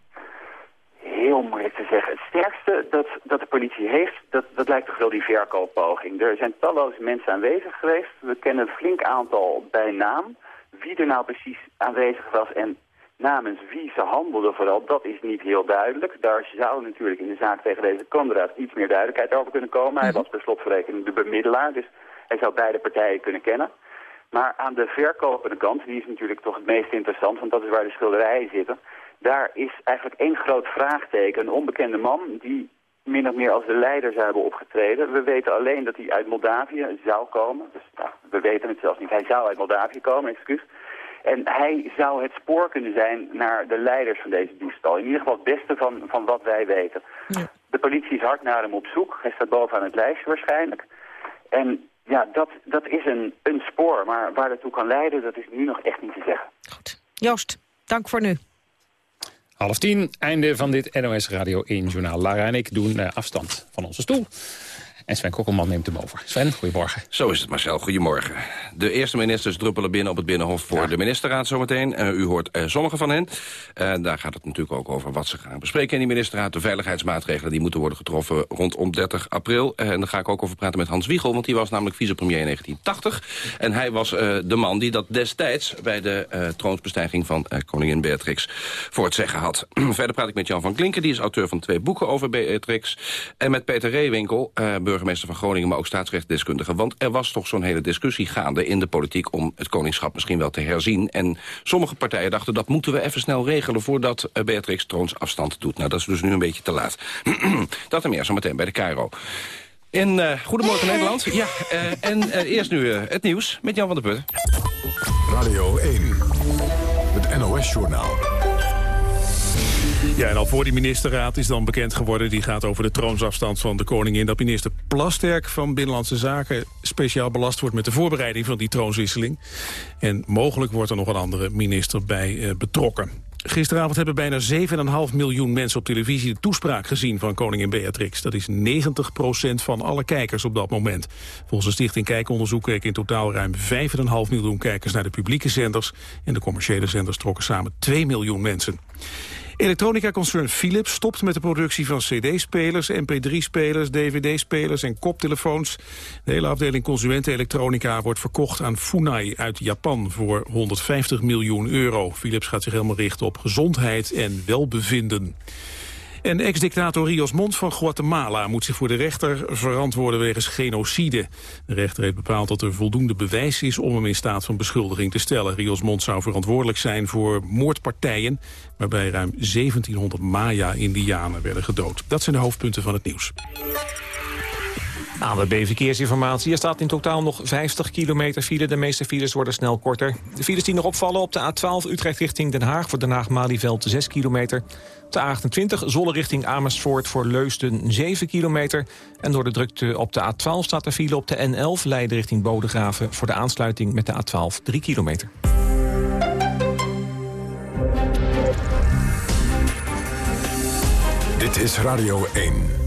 Heel moeilijk te zeggen. Het sterkste dat, dat de politie heeft, dat, dat lijkt toch wel die verkooppoging. Er zijn talloze mensen aanwezig geweest. We kennen een flink aantal bij naam. Wie er nou precies aanwezig was en namens wie ze handelden vooral, dat is niet heel duidelijk. Daar zou natuurlijk in de zaak tegen deze Conrad iets meer duidelijkheid over kunnen komen. Hij mhm. was per slotverrekening de bemiddelaar, dus hij zou beide partijen kunnen kennen. Maar aan de verkopende kant, die is natuurlijk toch het meest interessant, want dat is waar de schilderijen zitten daar is eigenlijk één groot vraagteken. Een onbekende man die min of meer als de leider zou hebben opgetreden. We weten alleen dat hij uit Moldavië zou komen. Dus we weten het zelfs niet. Hij zou uit Moldavië komen, excuus. En hij zou het spoor kunnen zijn naar de leiders van deze diefstal. In ieder geval het beste van, van wat wij weten. Ja. De politie is hard naar hem op zoek. Hij staat bovenaan het lijstje waarschijnlijk. En ja, dat, dat is een, een spoor. Maar waar dat toe kan leiden, dat is nu nog echt niet te zeggen. Joost, dank voor nu. Half tien, einde van dit NOS Radio 1 journaal. Lara en ik doen uh, afstand van onze stoel. En Sven Kokkelman neemt hem over. Sven, goedemorgen. Zo is het, Marcel. Goedemorgen. De eerste ministers druppelen binnen op het Binnenhof voor de ministerraad zometeen. Uh, u hoort uh, sommige van hen. Uh, daar gaat het natuurlijk ook over wat ze gaan bespreken in die ministerraad. De veiligheidsmaatregelen die moeten worden getroffen rondom 30 april. en daar ga ik ook over praten met Hans Wiegel, want die was namelijk vicepremier in 1980. En hij was de man die dat destijds bij de troonsbestijging van koningin Beatrix voor het zeggen had. Verder praat ik met Jan van Klinken, die is auteur van twee boeken over Beatrix. En met Peter Reewinkel, burgemeester van Groningen, maar ook staatsrechtdeskundige. Want er was toch zo'n hele discussie gaande in de politiek... om het koningschap misschien wel te herzien. En sommige partijen dachten dat moeten we even snel regelen... voordat Beatrix troonsafstand doet. Nou, dat is dus nu een beetje te laat. dat en meer zometeen bij de Cairo. In uh, Goedemorgen Nederland. Ja, uh, en eerst nu het nieuws met Jan van der Put. Radio 1, het NOS-journaal. Ja, en al voor die ministerraad is dan bekend geworden... die gaat over de troonsafstand van de koningin... dat minister Plasterk van Binnenlandse Zaken... speciaal belast wordt met de voorbereiding van die troonswisseling. En mogelijk wordt er nog een andere minister bij eh, betrokken. Gisteravond hebben bijna 7,5 miljoen mensen op televisie... de toespraak gezien van koningin Beatrix. Dat is 90% van alle kijkers op dat moment. Volgens de stichting Kijkonderzoek keken in totaal ruim 5,5 miljoen kijkers... naar de publieke zenders. En de commerciële zenders trokken samen 2 miljoen mensen. Elektronica-concern Philips stopt met de productie van cd-spelers, mp3-spelers, dvd-spelers en koptelefoons. De hele afdeling consumentenelektronica wordt verkocht aan Funai uit Japan voor 150 miljoen euro. Philips gaat zich helemaal richten op gezondheid en welbevinden. En ex-dictator Rios Mont van Guatemala moet zich voor de rechter verantwoorden wegens genocide. De rechter heeft bepaald dat er voldoende bewijs is om hem in staat van beschuldiging te stellen. Rios Mont zou verantwoordelijk zijn voor moordpartijen waarbij ruim 1700 Maya-Indianen werden gedood. Dat zijn de hoofdpunten van het nieuws. ANWB Verkeersinformatie. Er staat in totaal nog 50 kilometer file. De meeste files worden snel korter. De files die nog opvallen op de A12 Utrecht richting Den Haag... voor Den Haag-Malieveld 6 kilometer. De A28 Zolle richting Amersfoort voor Leusden 7 kilometer. En door de drukte op de A12 staat er file op de N11... Leiden richting Bodegraven voor de aansluiting met de A12 3 kilometer. Dit is Radio 1.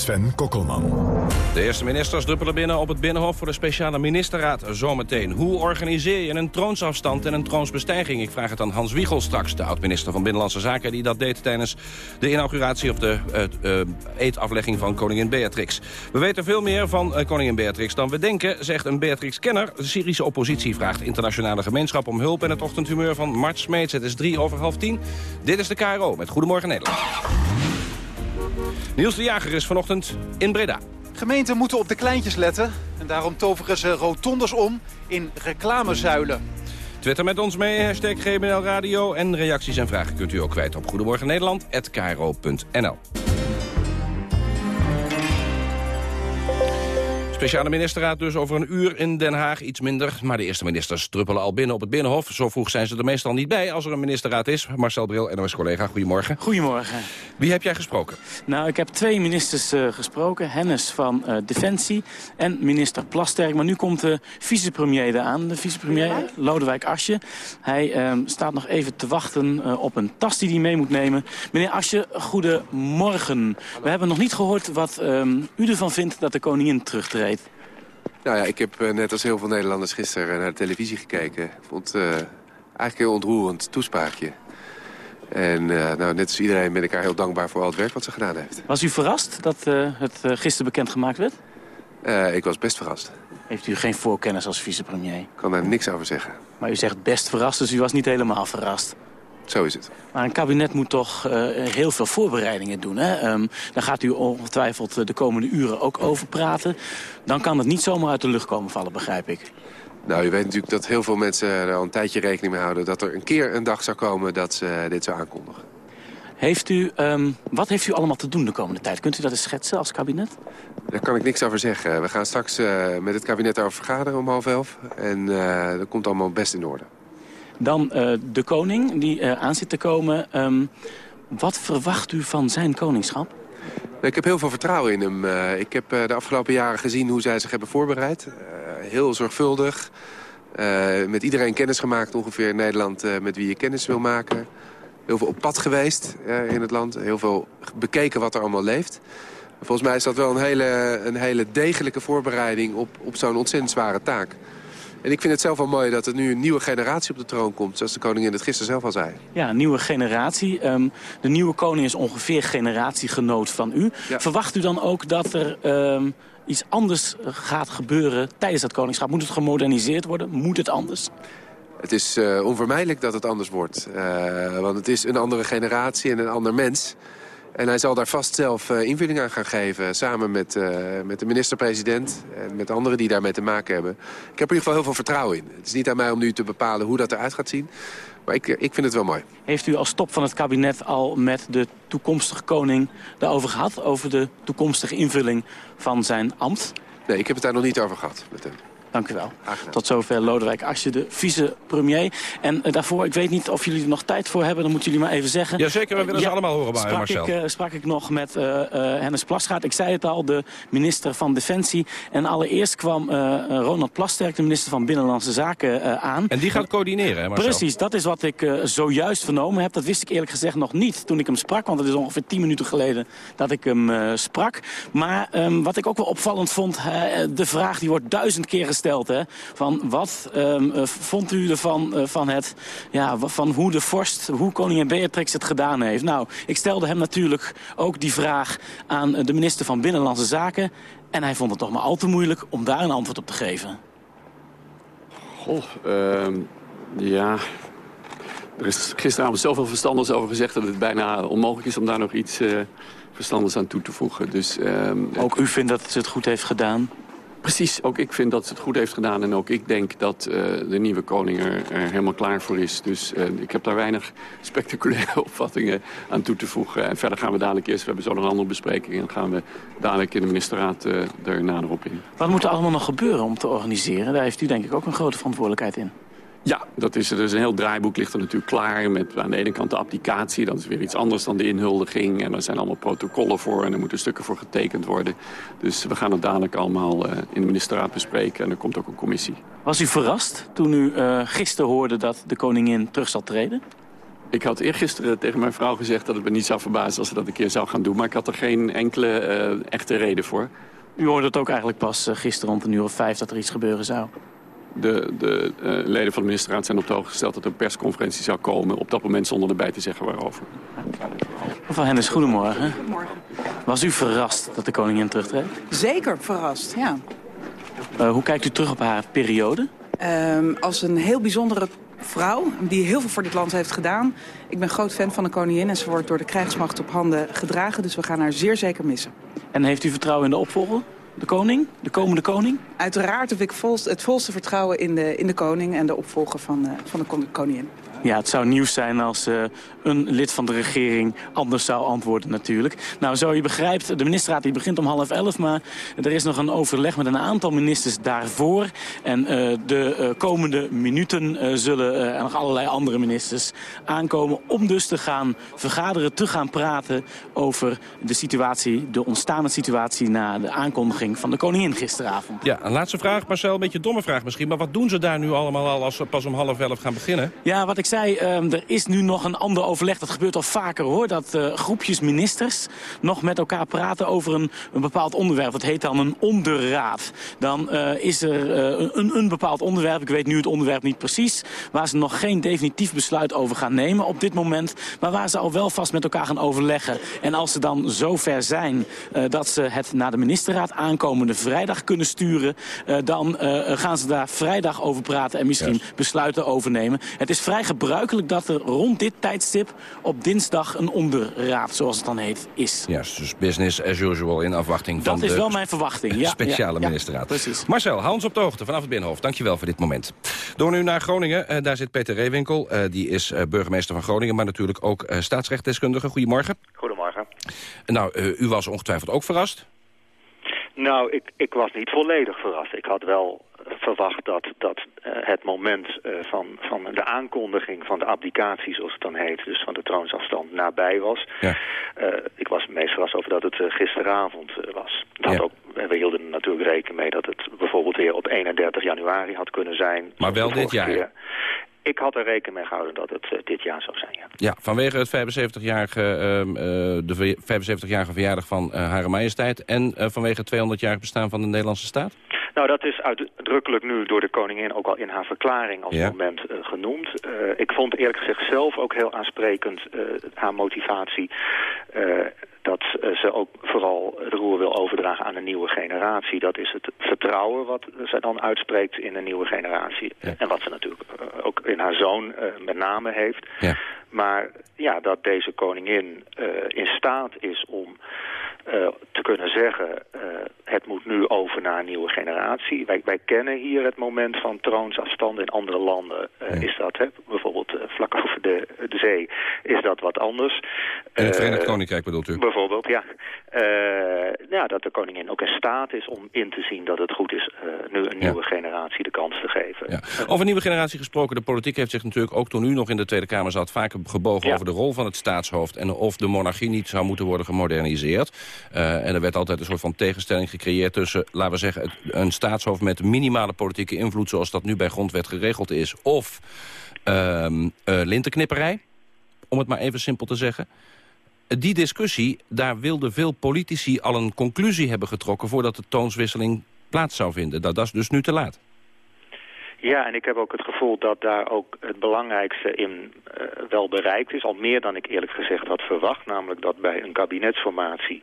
Sven Kokkelman. De eerste ministers druppelen binnen op het Binnenhof voor de speciale ministerraad zometeen. Hoe organiseer je een troonsafstand en een troonsbestijging? Ik vraag het aan Hans Wiegel straks, de oud-minister van Binnenlandse Zaken... die dat deed tijdens de inauguratie of de uh, eetaflegging van koningin Beatrix. We weten veel meer van uh, koningin Beatrix dan we denken, zegt een Beatrix-kenner. De Syrische oppositie vraagt internationale gemeenschap om hulp... en het ochtendhumeur van Mart Smeets. Het is drie over half tien. Dit is de KRO met Goedemorgen Nederland. Niels de Jager is vanochtend in Breda. Gemeenten moeten op de kleintjes letten. En daarom toveren ze rotondes om in reclamezuilen. Twitter met ons mee, hashtag GBNL Radio. En reacties en vragen kunt u ook kwijt op Goedemorgen. Speciale ministerraad dus over een uur in Den Haag, iets minder. Maar de eerste ministers druppelen al binnen op het Binnenhof. Zo vroeg zijn ze er meestal niet bij als er een ministerraad is. Marcel Bril, NOS-collega, goedemorgen. Goedemorgen. Wie heb jij gesproken? Nou, ik heb twee ministers uh, gesproken. Hennis van uh, Defensie en minister Plasterk. Maar nu komt de vicepremier eraan, de vicepremier Lodewijk Asje. Hij uh, staat nog even te wachten uh, op een tas die hij mee moet nemen. Meneer Asje, goedemorgen. We hebben nog niet gehoord wat um, u ervan vindt dat de koningin terugtreedt. Nou ja, ik heb uh, net als heel veel Nederlanders gisteren naar de televisie gekeken. Ik vond het uh, eigenlijk een heel ontroerend toespraakje. En uh, nou, net als iedereen ben ik haar heel dankbaar voor al het werk wat ze gedaan heeft. Was u verrast dat het gisteren bekendgemaakt werd? ik was best verrast. Heeft u geen voorkennis als vicepremier? Ik kan daar niks over zeggen. Maar u zegt best verrast, dus u was niet helemaal verrast? Zo is het. Maar een kabinet moet toch uh, heel veel voorbereidingen doen. Hè? Um, daar gaat u ongetwijfeld de komende uren ook over praten. Dan kan het niet zomaar uit de lucht komen vallen, begrijp ik. Nou, u weet natuurlijk dat heel veel mensen er al een tijdje rekening mee houden... dat er een keer een dag zou komen dat ze dit zou aankondigen. Heeft u, um, wat heeft u allemaal te doen de komende tijd? Kunt u dat eens schetsen als kabinet? Daar kan ik niks over zeggen. We gaan straks uh, met het kabinet over vergaderen om half elf. En uh, dat komt allemaal best in orde. Dan uh, de koning die aan zit te komen. Um, wat verwacht u van zijn koningschap? Ik heb heel veel vertrouwen in hem. Uh, ik heb uh, de afgelopen jaren gezien hoe zij zich hebben voorbereid. Uh, heel zorgvuldig. met iedereen kennis gemaakt ongeveer in Nederland met wie je kennis wil maken. Heel veel op pad geweest in het land. Heel veel bekeken wat er allemaal leeft. Volgens mij is dat wel een hele, een hele degelijke voorbereiding op, op zo'n ontzettend zware taak. En ik vind het zelf wel mooi dat er nu een nieuwe generatie op de troon komt. Zoals de koningin het gisteren zelf al zei. Ja, een nieuwe generatie. Um, de nieuwe koning is ongeveer generatiegenoot van u. Ja. Verwacht u dan ook dat er um, iets anders gaat gebeuren tijdens dat koningschap? Moet het gemoderniseerd worden? Moet het anders? Het is uh, onvermijdelijk dat het anders wordt. Uh, want het is een andere generatie en een ander mens. En hij zal daar vast zelf uh, invulling aan gaan geven. Samen met, uh, met de minister-president en met anderen die daarmee te maken hebben. Ik heb er in ieder geval heel veel vertrouwen in. Het is niet aan mij om nu te bepalen hoe dat eruit gaat zien. Maar ik, ik vind het wel mooi. Heeft u als top van het kabinet al met de toekomstige koning daarover gehad? Over de toekomstige invulling van zijn ambt? Nee, ik heb het daar nog niet over gehad met hem. Dank u wel. Tot zover Lodewijk Asje, de vice-premier. En uh, daarvoor, ik weet niet of jullie er nog tijd voor hebben. Dan moeten jullie maar even zeggen. Jazeker, we willen ja, ze allemaal horen bij sprak Marcel. Ik, uh, sprak ik nog met uh, Hennis Plasgaard. Ik zei het al, de minister van Defensie. En allereerst kwam Ronald Plasterk, de minister van Binnenlandse Zaken, aan. En die gaat coördineren, hè Marcel? Precies, dat is wat ik zojuist vernomen heb. Dat wist ik eerlijk gezegd nog niet toen ik hem sprak. Want het is ongeveer tien minuten geleden dat ik hem sprak. Maar um, wat ik ook wel opvallend vond, de vraag die wordt duizend keer gesteld, hè van wat um, uh, vond u ervan uh, van, het, ja, van hoe de vorst, hoe koningin Beatrix het gedaan heeft? Nou, ik stelde hem natuurlijk ook die vraag aan de minister van Binnenlandse Zaken. En hij vond het toch maar al te moeilijk om daar een antwoord op te geven. Goh, uh, ja... Er is gisteravond zoveel verstanders over gezegd dat het bijna onmogelijk is om daar nog iets uh, verstanders aan toe te voegen. Dus, uh, ook u vindt dat ze het goed heeft gedaan? Precies, ook ik vind dat ze het goed heeft gedaan. En ook ik denk dat uh, de nieuwe koning er, helemaal klaar voor is. Dus uh, ik heb daar weinig spectaculaire opvattingen aan toe te voegen. En verder gaan we dadelijk eerst, we hebben zo nog een andere bespreking... en gaan we dadelijk in de ministerraad uh, er nader op in. Wat moet er allemaal nog gebeuren om te organiseren? Daar heeft u denk ik ook een grote verantwoordelijkheid in. Ja, dat is, er is een heel draaiboek ligt er natuurlijk klaar. Met aan de ene kant de applicatie, dat is weer iets anders dan de inhuldiging. En er zijn allemaal protocollen voor en er moeten stukken voor getekend worden. Dus we gaan het dadelijk allemaal uh, in de ministerraad bespreken. En er komt ook een commissie. Was u verrast toen u uh, gisteren hoorde dat de koningin terug zal treden? Ik had eergisteren tegen mijn vrouw gezegd dat het me niet zou verbazen als ze dat een keer zou gaan doen. Maar ik had er geen enkele uh, echte reden voor. U hoorde het ook eigenlijk pas gisteren rond een uur of vijf dat er iets gebeuren zou? De, de uh, leden van de ministerraad zijn op de hoogte gesteld dat er een persconferentie zou komen. Op dat moment zonder erbij te zeggen waarover. Mevrouw Hennis, goedemorgen. Goedemorgen. Was u verrast dat de koningin terugtreedt? Zeker verrast, ja. Uh, hoe kijkt u terug op haar periode? Um, als een heel bijzondere vrouw die heel veel voor dit land heeft gedaan. Ik ben groot fan van de koningin en ze wordt door de krijgsmacht op handen gedragen. Dus we gaan haar zeer zeker missen. En heeft u vertrouwen in de opvolger? De koning? De komende koning? Uiteraard heb ik volst, het volste vertrouwen in de, in de koning en de opvolger van, uh, van de koningin. Ja, het zou nieuws zijn als uh, een lid van de regering anders zou antwoorden natuurlijk. Nou, zo je begrijpt, de ministerraad die begint om half elf... maar er is nog een overleg met een aantal ministers daarvoor. En uh, de uh, komende minuten zullen er nog allerlei andere ministers aankomen... om dus te gaan vergaderen, te gaan praten over de situatie... de ontstaande situatie na de aankondiging van de koningin gisteravond. Ja, een laatste vraag, Marcel, een beetje een domme vraag misschien... maar wat doen ze daar nu allemaal al als we pas om half elf gaan beginnen? Ja, wat ik zei, um, er is nu nog een ander overleg. Dat gebeurt al vaker hoor. Dat uh, groepjes ministers nog met elkaar praten over een, een bepaald onderwerp. Dat heet dan een onderraad. Dan uh, is er uh, een, een bepaald onderwerp. Ik weet nu het onderwerp niet precies. Waar ze nog geen definitief besluit over gaan nemen op dit moment. Maar waar ze al wel vast met elkaar gaan overleggen. En als ze dan zover zijn dat ze het naar de ministerraad aankomende vrijdag kunnen sturen. dan gaan ze daar vrijdag over praten en misschien besluiten overnemen. Het is vrij gebruikelijk dat er rond dit tijdstip op dinsdag een onderraad, zoals het dan heet, is. Ja, dus business as usual in afwachting van Dat is de wel mijn verwachting, ja. speciale ja, ja, ministerraad. precies. Marcel, hou ons op de hoogte vanaf het Binnenhof. Dankjewel voor dit moment. Door nu naar Groningen. Eh, daar zit Peter Reewinkel. Eh, die is eh, burgemeester van Groningen, maar natuurlijk ook eh, staatsrechtdeskundige. Goedemorgen. Goedemorgen. Nou, eh, u was ongetwijfeld ook verrast. Nou, ik, ik was niet volledig verrast. Ik had wel verwacht dat, dat eh, het moment eh, van, van de aankondiging van de abdicatie, zoals het dan heet, dus van de troonsafstand, nabij was. Ja. Eh, ik was het meest verrast over dat het gisteravond was. Dat ook, we hielden er natuurlijk rekening mee dat het bijvoorbeeld weer op 31 januari had kunnen zijn. Maar wel dit jaar. keer. Ik had er rekening mee gehouden dat het eh, dit jaar zou zijn, ja. Ja, vanwege het 75-jarige, ehm, eh, de 75-jarige verjaardag van eh, Hare Majesteit... en vanwege het 200-jarig bestaan van de Nederlandse staat? Nou, dat is uitdrukkelijk nu door de koningin ook al in haar verklaring als Ja. moment genoemd. Ik vond eerlijk gezegd zelf ook heel aansprekend haar motivatie... dat eh, ze ook vooral het roer wil overdragen aan een nieuwe generatie. Dat is het vertrouwen wat zij dan uitspreekt in een nieuwe generatie. En wat ze natuurlijk eh, ook in haar zoon eh, met name heeft. Ja. Maar ja, dat deze koningin eh, in staat is om eh, te kunnen zeggen... eh, het moet nu over naar een nieuwe generatie. Wij, wij kennen hier het moment van troonsafstand in andere landen. Is dat, hè, bijvoorbeeld vlak over de, de zee, is dat wat anders. In het Verenigd Koninkrijk bedoelt u? Bijvoorbeeld, ja. Ja. Dat de koningin ook in staat is om in te zien dat het goed is... nu een nieuwe generatie de kans te geven. Ja. Over nieuwe generatie gesproken. De politiek heeft zich natuurlijk ook toen u nog in de Tweede Kamer zat... vaak gebogen Ja. over de rol van het staatshoofd... en of de monarchie niet zou moeten worden gemoderniseerd. Eh, en er werd altijd een soort van tegenstelling gecreëerd tussen... laten we zeggen, het- een staatshoofd met minimale politieke invloed... zoals dat nu bij grondwet geregeld is... of eh, lintenknipperij, om het maar even simpel te zeggen. Die discussie, daar wilden veel politici al een conclusie hebben getrokken... voordat de toonswisseling plaats zou vinden. Dat, dat is dus nu te laat. Ja, en ik heb ook het gevoel dat daar ook het belangrijkste in eh, wel bereikt is. Al meer dan ik eerlijk gezegd had verwacht. Namelijk dat bij een kabinetsformatie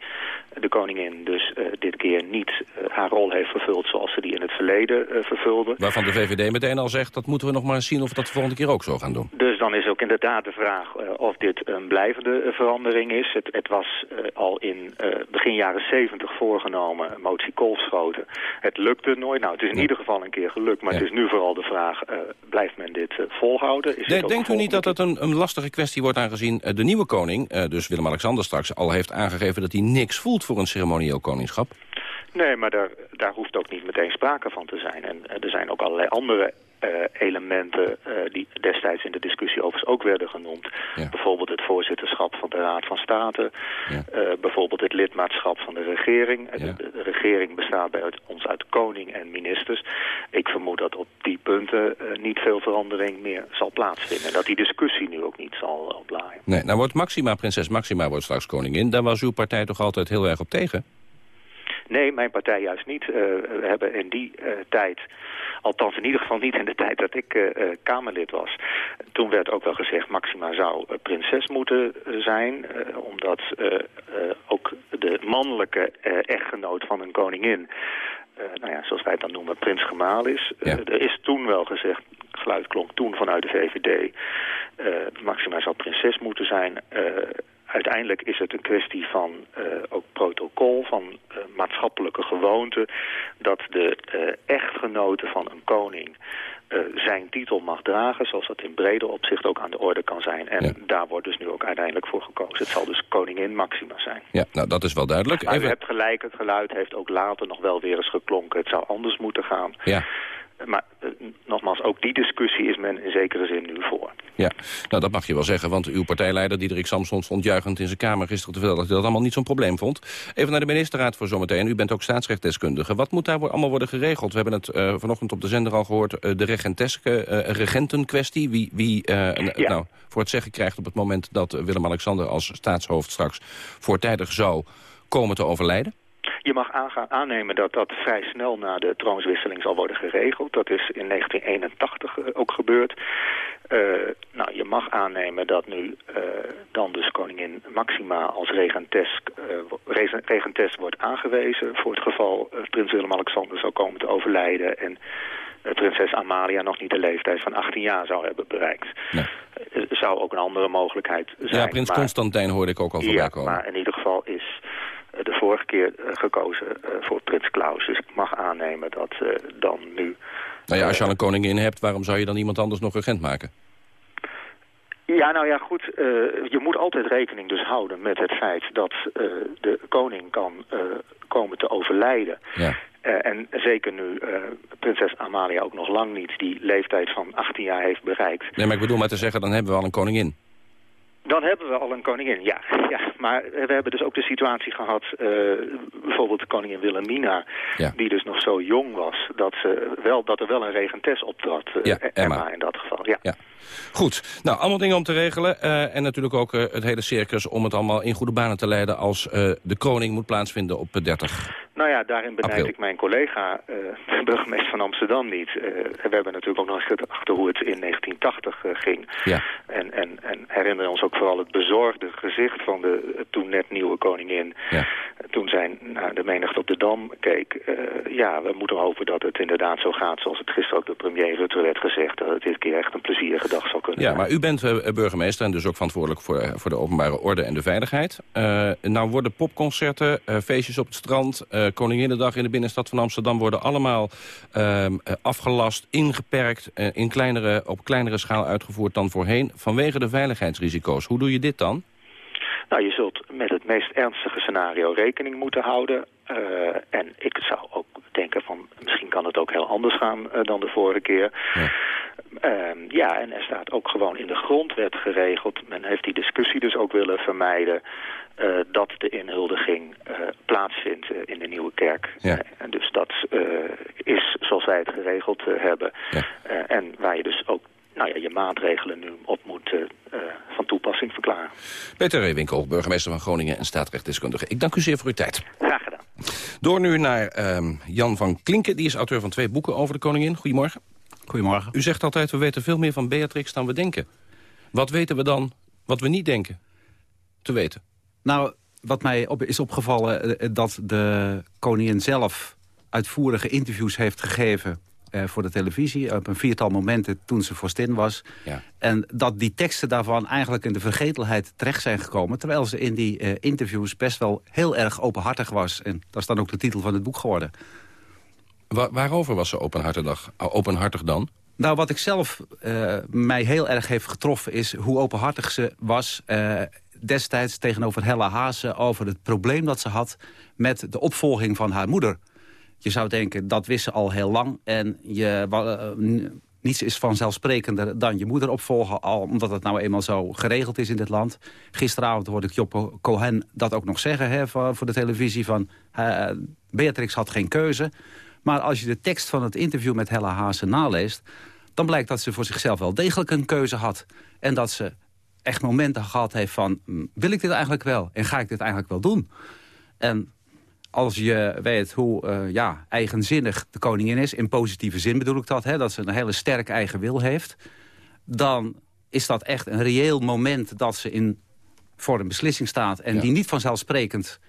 de koningin dus eh, dit keer niet eh, haar rol heeft vervuld zoals ze die in het verleden vervulde. Waarvan de VVD meteen al zegt, dat moeten we nog maar eens zien of we dat de volgende keer ook zo gaan doen. Dus dan is ook inderdaad de vraag of dit een blijvende verandering is. Het, het was al in begin jaren 70 voorgenomen, motie Kolfschoten. Het lukte nooit. Nou, het is in ieder geval een keer gelukt. Maar Ja. het is nu vooral de vraag, eh, blijft men dit eh, volhouden? Is dit denkt u niet dat het een, een lastige kwestie wordt aangezien eh, de nieuwe koning, dus Willem-Alexander straks, al heeft aangegeven dat hij niks voelt voor een ceremonieel koningschap? Nee, maar daar, daar hoeft ook niet meteen sprake van te zijn. En er zijn ook allerlei andere eh, elementen eh, die destijds in de discussie overigens ook werden genoemd. Bijvoorbeeld het voorzitterschap van de Raad van State. eh, bijvoorbeeld het lidmaatschap van de regering. De, de regering bestaat bij uit- ons uit koning en ministers. Ik vermoed dat op die punten niet veel verandering meer zal plaatsvinden. En dat die discussie nu ook niet zal oplaaien. Nee, nou wordt Maxima, prinses Maxima wordt straks koningin. Daar was uw partij toch altijd heel erg op tegen? Nee, mijn partij juist niet. Eh, we hebben in die eh, tijd, althans in ieder geval niet in de tijd dat ik eh, eh, Kamerlid was. Toen werd ook wel gezegd, Maxima zou eh, prinses moeten eh, zijn. eh, omdat eh, eh, ook de mannelijke eh, echtgenoot van een koningin... eh, nou ja, zoals wij het dan noemen, prins gemaal is. Eh, er is toen wel gezegd, geluid klonk toen vanuit de VVD... eh, Maxima zou prinses moeten zijn... Uiteindelijk is het een kwestie van eh, ook protocol, van eh, maatschappelijke gewoonte... dat de eh, echtgenote van een koning zijn titel mag dragen... zoals dat in breder opzicht ook aan de orde kan zijn. En daar wordt dus nu ook uiteindelijk voor gekozen. Het zal dus koningin Maxima zijn. Ja, nou dat is wel duidelijk. Maar u Even, hebt gelijk, het geluid heeft ook later nog wel weer eens geklonken. Het zou anders moeten gaan. ja, Maar eh, nogmaals, ook die discussie is men in zekere zin nu voor. ja, nou dat mag je wel zeggen, want uw partijleider Diederik Samson stond juichend in zijn kamer gisteren te vertellen dat hij dat allemaal niet zo'n probleem vond. Even naar de ministerraad voor zometeen. U bent ook staatsrechtdeskundige. Wat moet daar allemaal worden geregeld? We hebben het eh, vanochtend op de zender al gehoord, eh, de regenteske regentenkwestie. Wie, wie nou, voor het zeggen krijgt op het moment dat Willem-Alexander als staatshoofd straks voortijdig zou komen te overlijden? Je mag aannemen dat dat vrij snel na de troonswisseling zal worden geregeld. Dat is in 1981 eh, ook gebeurd. Eh, nou, je mag aannemen dat nu eh, dan dus koningin Maxima als regentes, regentes wordt aangewezen... voor het geval prins Willem-Alexander zou komen te overlijden... en prinses Amalia nog niet de leeftijd van 18 jaar zou hebben bereikt. Nee. zou ook een andere mogelijkheid zijn. Ja, prins maar- Constantijn hoorde ik ook al voorbij ja, komen. maar in ieder geval is de vorige keer eh, gekozen eh, voor prins Klaus. Dus ik mag aannemen dat eh, dan nu... Nou ja, als je al een koningin hebt, waarom zou je dan iemand anders nog regent maken? Ja, nou ja, goed. eh, je moet altijd rekening dus houden met het feit dat eh, de koning kan eh, komen te overlijden. Ja. Eh, en zeker nu eh, prinses Amalia ook nog lang niet die leeftijd van 18 jaar heeft bereikt. Nee, maar ik bedoel maar te zeggen, dan hebben we al een koningin. Dan hebben we al een koningin, ja. ja. Maar we hebben dus ook de situatie gehad, eh, bijvoorbeeld de koningin Wilhelmina, Ja. die dus nog zo jong was, dat, ze wel, dat er wel een regentes optrad. eh, Ja, Emma. Emma in dat geval, ja. Ja. Goed, nou, allemaal dingen om te regelen. eh, en natuurlijk ook het hele circus om het allemaal in goede banen te leiden... als de koning moet plaatsvinden op eh, 30. Nou ja, daarin benijd April. ik mijn collega, eh, de burgemeester van Amsterdam, niet. Eh, we hebben natuurlijk ook nog eens gedacht hoe het in 1980 eh, ging. Ja. En, en, en herinneren ons ook vooral het bezorgde gezicht van de toen net nieuwe koningin. Ja. Toen zij naar de menigte op de Dam keek. ja, we moeten hopen dat het inderdaad zo gaat zoals het gisteren ook de premier Rutte werd gezegd. Dat het dit keer echt een plezierige dag zal kunnen Ja, maar u bent burgemeester en dus ook verantwoordelijk voor, voor de openbare orde en de veiligheid. Nou worden popconcerten, feestjes op het strand, eh Koninginnedag in de binnenstad van Amsterdam worden allemaal ehm, eh, afgelast, ingeperkt, eh, in kleinere, op kleinere schaal uitgevoerd dan voorheen vanwege de veiligheidsrisico's. Hoe doe je dit dan? Nou, je zult met het meest ernstige scenario rekening moeten houden. Eh, en ik zou ook denken van, misschien kan het ook heel anders gaan eh, dan de vorige keer. Ehm, ja, en er staat ook gewoon in de grondwet geregeld. Men heeft die discussie dus ook willen vermijden... eh, dat de inhuldiging plaatsvindt in de Nieuwe Kerk. Ja. En dus dat is zoals wij het geregeld hebben. En waar je dus ook nou ja, je maatregelen nu op moet eh, eh, van toepassing verklaren. Peter Reewinkel, burgemeester van Groningen en staatrechtdeskundige. Ik dank u zeer voor uw tijd. Graag gedaan. Door nu naar ehm, Jan van Klinken. Die is auteur van twee boeken over de koningin. Goedemorgen. Goedemorgen. U zegt altijd, we weten veel meer van Beatrix dan we denken. Wat weten we dan wat we niet denken te weten? Nou, wat mij op, is opgevallen, eh, dat de koningin zelf uitvoerige interviews heeft gegeven voor de televisie. Op een viertal momenten toen ze vorstin was. Ja. En dat die teksten daarvan eigenlijk in de vergetelheid terecht zijn gekomen. Terwijl ze in die eh, interviews best wel heel erg openhartig was. En dat is dan ook de titel van het boek geworden. Wa- waarover was ze openhartig, openhartig dan? Nou, wat ik zelf eh, mij heel erg heeft getroffen is hoe openhartig ze was... eh, destijds tegenover Hella Haase over het probleem dat ze had... met de opvolging van haar moeder. Je zou denken, dat wist ze al heel lang. En je, eh, niets is vanzelfsprekender dan je moeder opvolgen... Al, omdat het nou eenmaal zo geregeld is in dit land. Gisteravond hoorde ik Joppe Cohen dat ook nog zeggen hè, voor, de televisie... van eh, Beatrix had geen keuze... Maar als je de tekst van het interview met Hella Haase naleest... dan blijkt dat ze voor zichzelf wel degelijk een keuze had. En dat ze echt momenten gehad heeft van... "Mm, wil ik dit eigenlijk wel? En ga ik dit eigenlijk wel doen? En als je weet hoe eh, ja, eigenzinnig de koningin is... in positieve zin bedoel ik dat, hè, dat ze een hele sterk eigen wil heeft... dan is dat echt een reëel moment dat ze in, voor een beslissing staat... en die niet vanzelfsprekend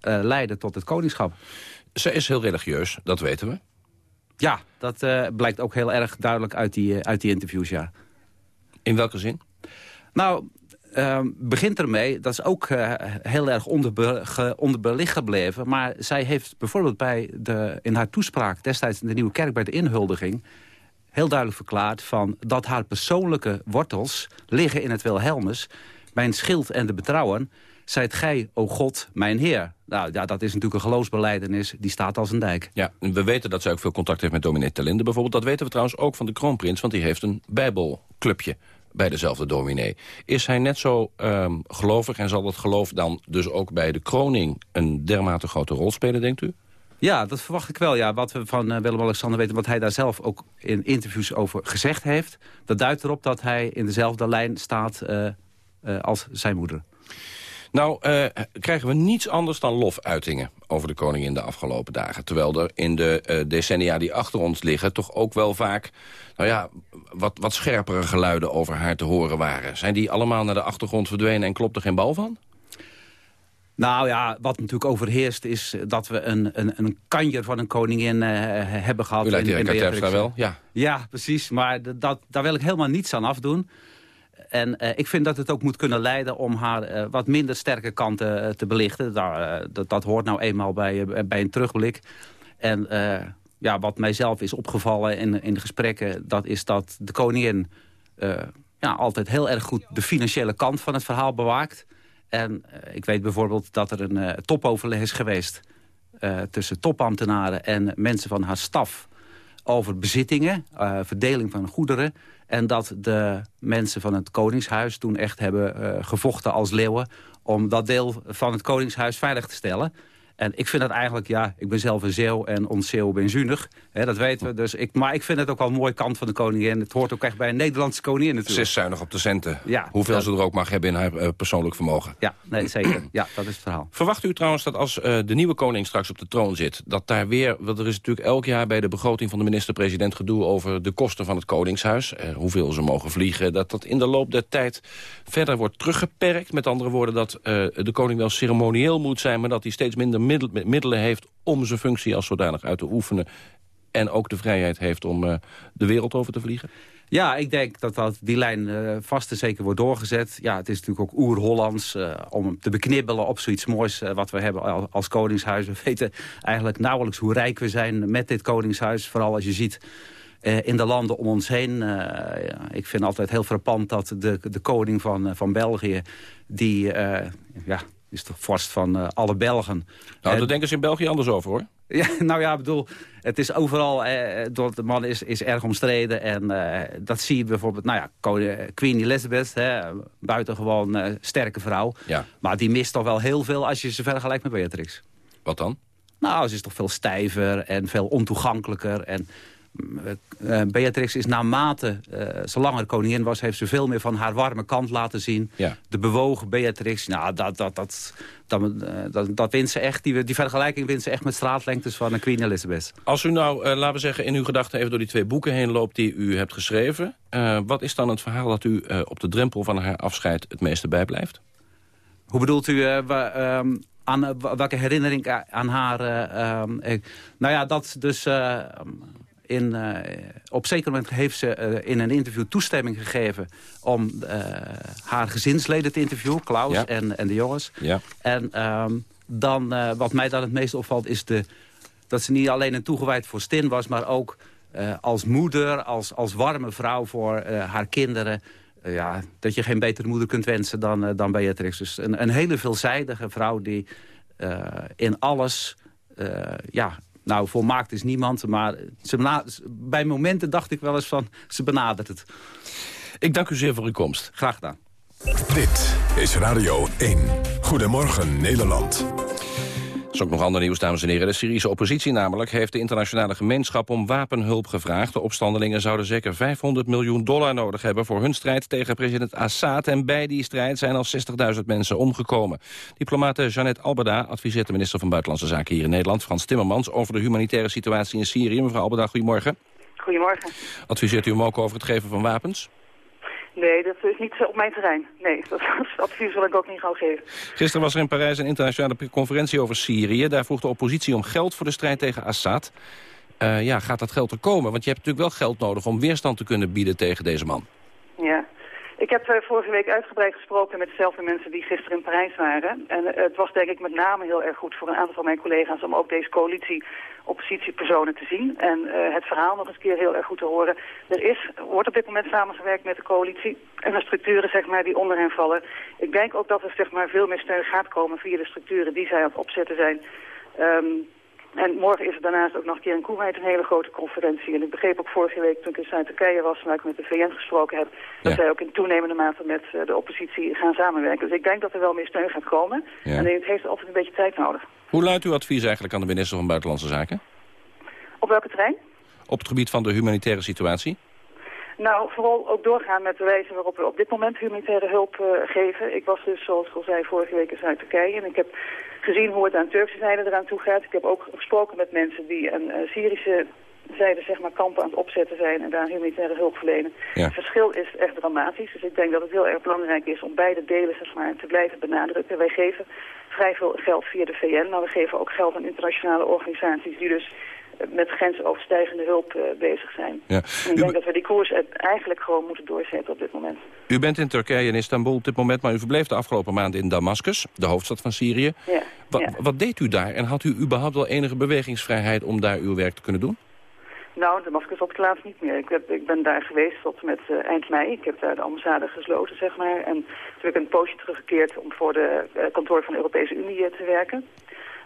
eh leiden tot het koningschap. Ze is heel religieus, dat weten we. Ja, dat eh, blijkt ook heel erg duidelijk uit die, uit die interviews, ja. In welke zin? Nou, begint ermee, dat is ook eh, heel erg onderbelicht gebleven... maar zij heeft bijvoorbeeld bij de, in haar toespraak destijds in de Nieuwe Kerk... bij de inhuldiging heel duidelijk verklaard van dat haar persoonlijke wortels liggen in het Wilhelmus... mijn schild en de betrouwen, zijt gij, o God, mijn Heer. Nou ja, dat is natuurlijk een geloofsbeleidenis, die staat als een dijk. Ja, we weten dat zij ook veel contact heeft met dominee Telinde bijvoorbeeld. Dat weten we trouwens ook van de kroonprins, want die heeft een bijbelclubje bij dezelfde dominee. Is hij net zo ehm, gelovig en zal dat geloof dan dus ook bij de kroning... een dermate grote rol spelen, denkt u? Ja, dat verwacht ik wel. Ja. Wat we van eh, Willem-Alexander weten, wat hij daar zelf ook in interviews over gezegd heeft... dat duidt erop dat hij in dezelfde lijn staat eh, eh, als zijn moeder. Nou, eh, krijgen we niets anders dan lofuitingen over de koningin de afgelopen dagen. Terwijl er in de eh, decennia die achter ons liggen... toch ook wel vaak nou ja, wat, wat scherpere geluiden over haar te horen waren. Zijn die allemaal naar de achtergrond verdwenen en klopt er geen bal van? Nou ja, wat natuurlijk overheerst is dat we een, een, een kanjer van een koningin uh, hebben gehad. U lijkt Erika Terpstra wel, ja. Ja, precies. Maar dat, daar wil ik helemaal niets aan afdoen. En uh, ik vind dat het ook moet kunnen leiden om haar uh, wat minder sterke kanten te belichten. Dat, dat hoort nou eenmaal bij, bij een terugblik. En ja, wat mijzelf is opgevallen in, in de gesprekken... dat is dat de koningin ja, altijd heel erg goed de financiële kant van het verhaal bewaakt... En ik weet bijvoorbeeld dat er een uh, topoverleg is geweest... Tussen topambtenaren en mensen van haar staf... over bezittingen, verdeling van goederen... en dat de mensen van het Koningshuis toen echt hebben gevochten als leeuwen... om dat deel van het Koningshuis veilig te stellen... En ik vind dat eigenlijk, ja, ik ben zelf een zeeuw en ons zeeuw ben zuinig. Hè, dat weten we. Dus ik, maar ik vind het ook wel een mooie kant van de koningin. Het hoort ook echt bij een Nederlandse koningin natuurlijk. Ze is zuinig op de centen. Ja, Hoeveel dat... ze er ook mag hebben in haar uh, persoonlijk vermogen. Ja, nee, zeker. ja, dat is het verhaal. Verwacht u trouwens dat als uh, de nieuwe koning straks op de troon zit... dat daar weer, want er is natuurlijk elk jaar bij de begroting van de minister-president... gedoe over de kosten van het koningshuis. Uh, hoeveel ze mogen vliegen. Dat dat in de loop der tijd verder wordt teruggeperkt. Met andere woorden dat de koning wel ceremonieel moet zijn... maar dat hij steeds minder middelen heeft om zijn functie als zodanig uit te oefenen... en ook de vrijheid heeft om uh, de wereld over te vliegen? Ja, ik denk dat, dat die lijn uh, vast en zeker wordt doorgezet. Ja, het is natuurlijk ook oer-Hollands uh, om te beknibbelen op zoiets moois wat we hebben als koningshuis. We weten eigenlijk nauwelijks hoe rijk we zijn met dit koningshuis. Vooral als je ziet in de landen om ons heen. Ja, ik vind altijd heel frappant dat de, de koning van, van België... die ja, is toch vorst van uh, alle Belgen. Nou, daar denken ze in België anders over, hoor. Ja, nou ja, ik bedoel, het is overal, eh, door de man is, is erg omstreden. En eh, dat zie je bijvoorbeeld, nou ja, Queen Elizabeth, hè, buitengewoon uh, sterke vrouw. Ja. Maar die mist toch wel heel veel als je ze vergelijkt met Beatrix. Wat dan? Nou, ze is toch veel stijver en veel ontoegankelijker. En uh, Beatrix is naarmate uh, ze langer koningin was... heeft ze veel meer van haar warme kant laten zien. Ja. De bewogen Beatrix, nou, dat, dat, dat, dat, dat, wint ze echt. Die, die vergelijking wint ze echt met straatlengtes van Queen Elizabeth. Als u nou, laten we zeggen, in uw gedachten even door die twee boeken heen loopt... die u hebt geschreven. wat is dan het verhaal dat u op de drempel van haar afscheid het meeste bijblijft? Hoe bedoelt u... Um, aan welke herinnering aan haar... Uh, nou ja, dat dus in, uh, op zeker moment heeft ze uh, in een interview toestemming gegeven... om uh, haar gezinsleden te interviewen, Klaus ja. en, en de jongens. Ja. En um, dan, wat mij dan het meest opvalt is de, dat ze niet alleen een toegewijd voor Stin was... maar ook als moeder, als, als warme vrouw voor haar kinderen... ja, dat je geen betere moeder kunt wensen dan, dan Beatrix. Dus een, een hele veelzijdige vrouw die in alles... ja, nou, volmaakt is niemand, maar ze bij momenten dacht ik wel eens van, ze benadert het. Ik dank u zeer voor uw komst. Graag gedaan. Dit is Radio 1. Goedemorgen Nederland is ook nog ander nieuws, dames en heren. De Syrische oppositie namelijk heeft de internationale gemeenschap om wapenhulp gevraagd. De opstandelingen zouden zeker 500 miljoen dollar nodig hebben voor hun strijd tegen president Assad. En bij die strijd zijn al 60.000 mensen omgekomen. Diplomate Jeannette Albeda adviseert de minister van Buitenlandse Zaken hier in Nederland, Frans Timmermans, over de humanitaire situatie in Syrië. Mevrouw Albeda, goedemorgen. Goedemorgen. Adviseert u hem ook over het geven van wapens? Nee, dat is niet op mijn terrein. Nee, dat, advies wil ik ook niet gauw geven. Gisteren was er in Parijs een internationale conferentie over Syrië. Daar vroeg de oppositie om geld voor de strijd tegen Assad. Uh, ja, gaat dat geld er komen? Want je hebt natuurlijk wel geld nodig om weerstand te kunnen bieden tegen deze man. Ik heb uh, vorige week uitgebreid gesproken met dezelfde mensen die gisteren in Parijs waren. En uh, het was denk ik met name heel erg goed voor een aantal van mijn collega's om ook deze coalitie oppositiepersonen te zien. En uh, het verhaal nog eens keer heel erg goed te horen. Er is, wordt op dit moment samengewerkt met de coalitie en de structuren zeg maar, die onder hen vallen. Ik denk ook dat er zeg maar, veel meer steun gaat komen via de structuren die zij aan het opzetten zijn. Um, en morgen is er daarnaast ook nog een keer in Koeweit een hele grote conferentie. En ik begreep ook vorige week toen ik in Zuid-Turkije was, waar ik met de VN gesproken heb, dat zij ook in toenemende mate met uh, de oppositie gaan samenwerken. Dus ik denk dat er wel meer steun gaat komen. Ja. En het heeft altijd een beetje tijd nodig. Hoe luidt uw advies eigenlijk aan de minister van Buitenlandse Zaken? Op welke terrein? Op het gebied van de humanitaire situatie. Nou, vooral ook doorgaan met de wijze waarop we op dit moment humanitaire hulp uh, geven. Ik was dus, zoals ik al zei, vorige week in Zuid-Turkije. En ik heb gezien hoe het aan Turkse zijde eraan toe gaat. Ik heb ook gesproken met mensen die een uh, Syrische zijde zeg maar, kampen aan het opzetten zijn en daar humanitaire hulp verlenen. Ja. Het verschil is echt dramatisch. Dus ik denk dat het heel erg belangrijk is om beide delen zeg maar, te blijven benadrukken. Wij geven vrij veel geld via de VN, maar we geven ook geld aan internationale organisaties die dus eh, met grensoverstijgende hulp eh, bezig zijn. Ja. En ik denk dat we die koers eigenlijk gewoon moeten doorzetten op dit moment. U bent in Turkije en Istanbul op dit moment, maar u verbleef de afgelopen maand in Damascus, de hoofdstad van Syrië. Ja. Wa- ja. Wat deed u daar en had u überhaupt wel enige bewegingsvrijheid om daar uw werk te kunnen doen? Nou, Damascus op het laatst niet meer. Ik, heb, ik ben daar geweest tot met eh, eind mei. Ik heb daar de ambassade gesloten, zeg maar. En toen ben ik een poosje teruggekeerd om voor de eh, kantoor van de Europese Unie te werken.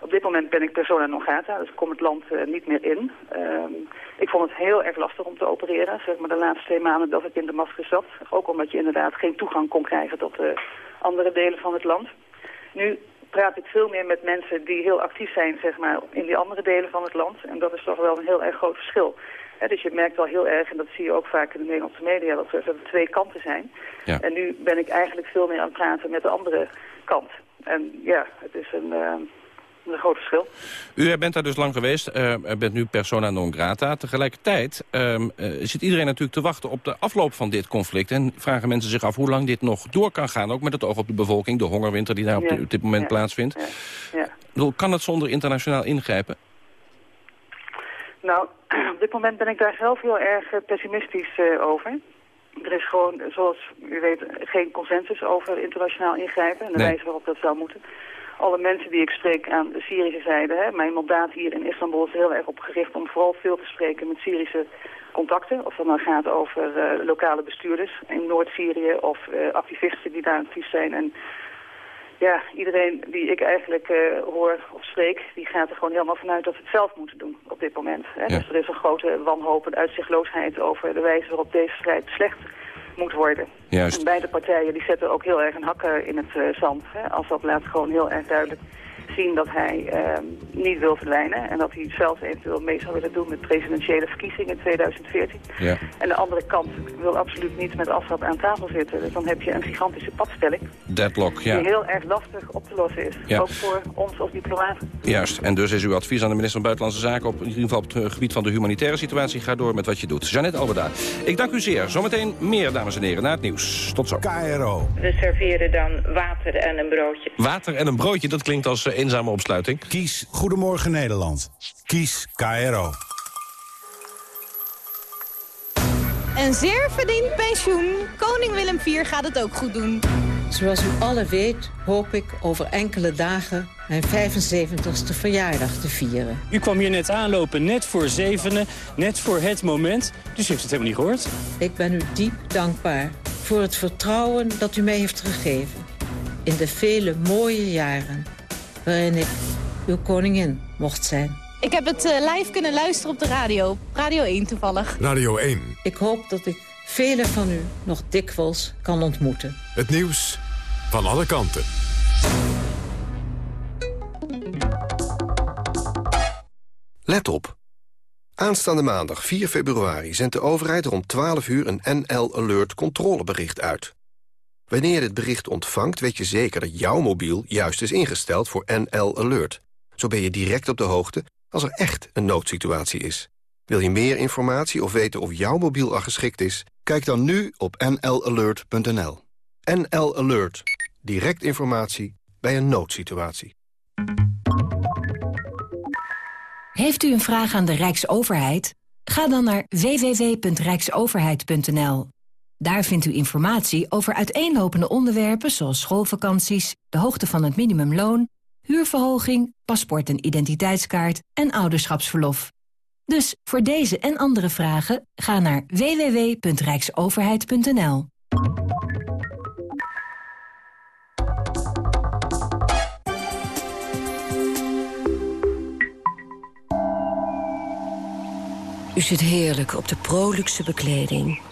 Op dit moment ben ik persona non grata, dus ik kom het land eh, niet meer in. Ehm, ik vond het heel erg lastig om te opereren, zeg maar de laatste twee maanden dat ik in Damascus zat. Ook omdat je inderdaad geen toegang kon krijgen tot de andere delen van het land. Nu praat ik veel meer met mensen die heel actief zijn zeg maar, in die andere delen van het land. En dat is toch wel een heel erg groot verschil. Dus je merkt wel heel erg, en dat zie je ook vaak in de Nederlandse media, dat er, dat er twee kanten zijn. Ja. En nu ben ik eigenlijk veel meer aan het praten met de andere kant. En ja, het is een, eh, een groot verschil. U bent daar dus lang geweest, eh, bent nu persona non grata. Tegelijkertijd ehm, eh, zit iedereen natuurlijk te wachten op de afloop van dit conflict. En vragen mensen zich af hoe lang dit nog door kan gaan. Ook met het oog op de bevolking, de hongerwinter die daar op, dit moment Ja. plaatsvindt. Ja. Bedoel, Kan het zonder internationaal ingrijpen? Nou, op dit moment ben ik daar zelf heel erg eh, pessimistisch over. Er is gewoon, zoals u weet, geen consensus over internationaal ingrijpen en de Nee. wijze waarop dat zou moeten. Alle mensen die ik spreek aan de Syrische zijde, hè, mijn mandaat hier in Istanbul is er heel erg op gericht om vooral veel te spreken met Syrische contacten. Of dat nou gaat over eh, lokale bestuurders in Noord-Syrië of eh, activisten die daar actief zijn. En ja, iedereen die ik eigenlijk eh, hoor of spreek, die gaat er gewoon helemaal vanuit dat we het zelf moeten doen op dit moment. Hè? Dus er is een grote wanhoop en uitzichtloosheid over de wijze waarop deze strijd slecht moet worden. Juist. En beide partijen die zetten ook heel erg een hakker in het eh, zand. Hè? Als dat laat gewoon heel erg duidelijk zien dat hij eh, niet wil verdwijnen. En dat hij zelfs eventueel mee zou willen doen met presidentiële verkiezingen in 2014. Ja. En de andere kant wil absoluut niet met Assad aan tafel zitten. Dus dan heb je een gigantische padstelling Deadlock, die ja. heel erg lastig op te lossen is. Ja. Ook voor ons als diplomaten. Juist. En dus is uw advies aan de minister van Buitenlandse Zaken... op in ieder geval op het gebied van de humanitaire situatie... ga door met wat je doet. Janet Albeda. Ik dank u zeer. Zometeen meer, dames en heren, na het nieuws. Tot zo. KRO. We serveren dan water en een broodje. Water en een broodje, dat klinkt als eh, eenzame opsluiting. Kies Goedemorgen Nederland. Kies KRO. Een zeer verdiend pensioen. Koning Willem IV gaat het ook goed doen. Zoals u alle weet, hoop ik over enkele dagen mijn 75ste verjaardag te vieren. U kwam hier net aanlopen, net voor zevenen, net voor het moment. Dus u heeft het helemaal niet gehoord. Ik ben u diep dankbaar voor het vertrouwen dat u mij heeft gegeven. In de vele mooie jaren waarin ik uw koningin mocht zijn. Ik heb het eh, live kunnen luisteren op de radio. Radio 1 toevallig. Radio 1. Ik hoop dat ik velen van u nog dikwijls kan ontmoeten. Het nieuws van alle kanten. Let op. Aanstaande maandag 4 februari zendt de overheid rond 12 uur een NL Alert controlebericht uit. Wanneer je dit bericht ontvangt, weet je zeker dat jouw mobiel juist is ingesteld voor NL Alert. Zo ben je direct op de hoogte als er echt een noodsituatie is. Wil je meer informatie of weten of jouw mobiel al geschikt is? Kijk dan nu op nlalert.nl. NL Alert. Direct informatie bij een noodsituatie. Heeft u een vraag aan de Rijksoverheid? Ga dan naar www.rijksoverheid.nl. Daar vindt u informatie over uiteenlopende onderwerpen zoals schoolvakanties, de hoogte van het minimumloon, huurverhoging, paspoort en identiteitskaart en ouderschapsverlof. Dus voor deze en andere vragen ga naar www.rijksoverheid.nl. U zit heerlijk op de proluxe bekleding.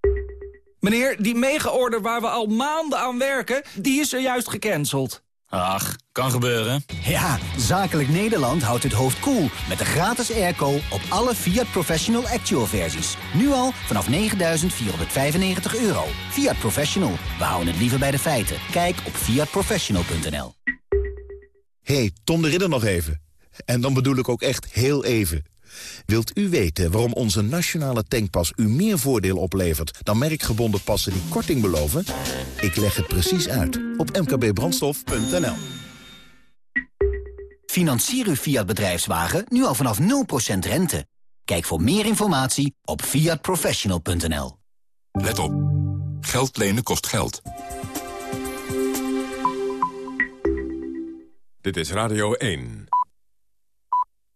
Meneer, die mega-order waar we al maanden aan werken, die is er juist gecanceld. Ach, kan gebeuren. Ja, Zakelijk Nederland houdt het hoofd koel cool met de gratis airco op alle Fiat Professional Actual versies. Nu al vanaf 9.495 euro. Fiat Professional, we houden het liever bij de feiten. Kijk op fiatprofessional.nl Hey, Tom de Ridder nog even. En dan bedoel ik ook echt heel even. Wilt u weten waarom onze nationale tankpas u meer voordeel oplevert... dan merkgebonden passen die korting beloven? Ik leg het precies uit op mkbbrandstof.nl. Financier uw Fiat bedrijfswagen nu al vanaf 0% rente. Kijk voor meer informatie op fiatprofessional.nl. Let op. Geld lenen kost geld. Dit is Radio 1.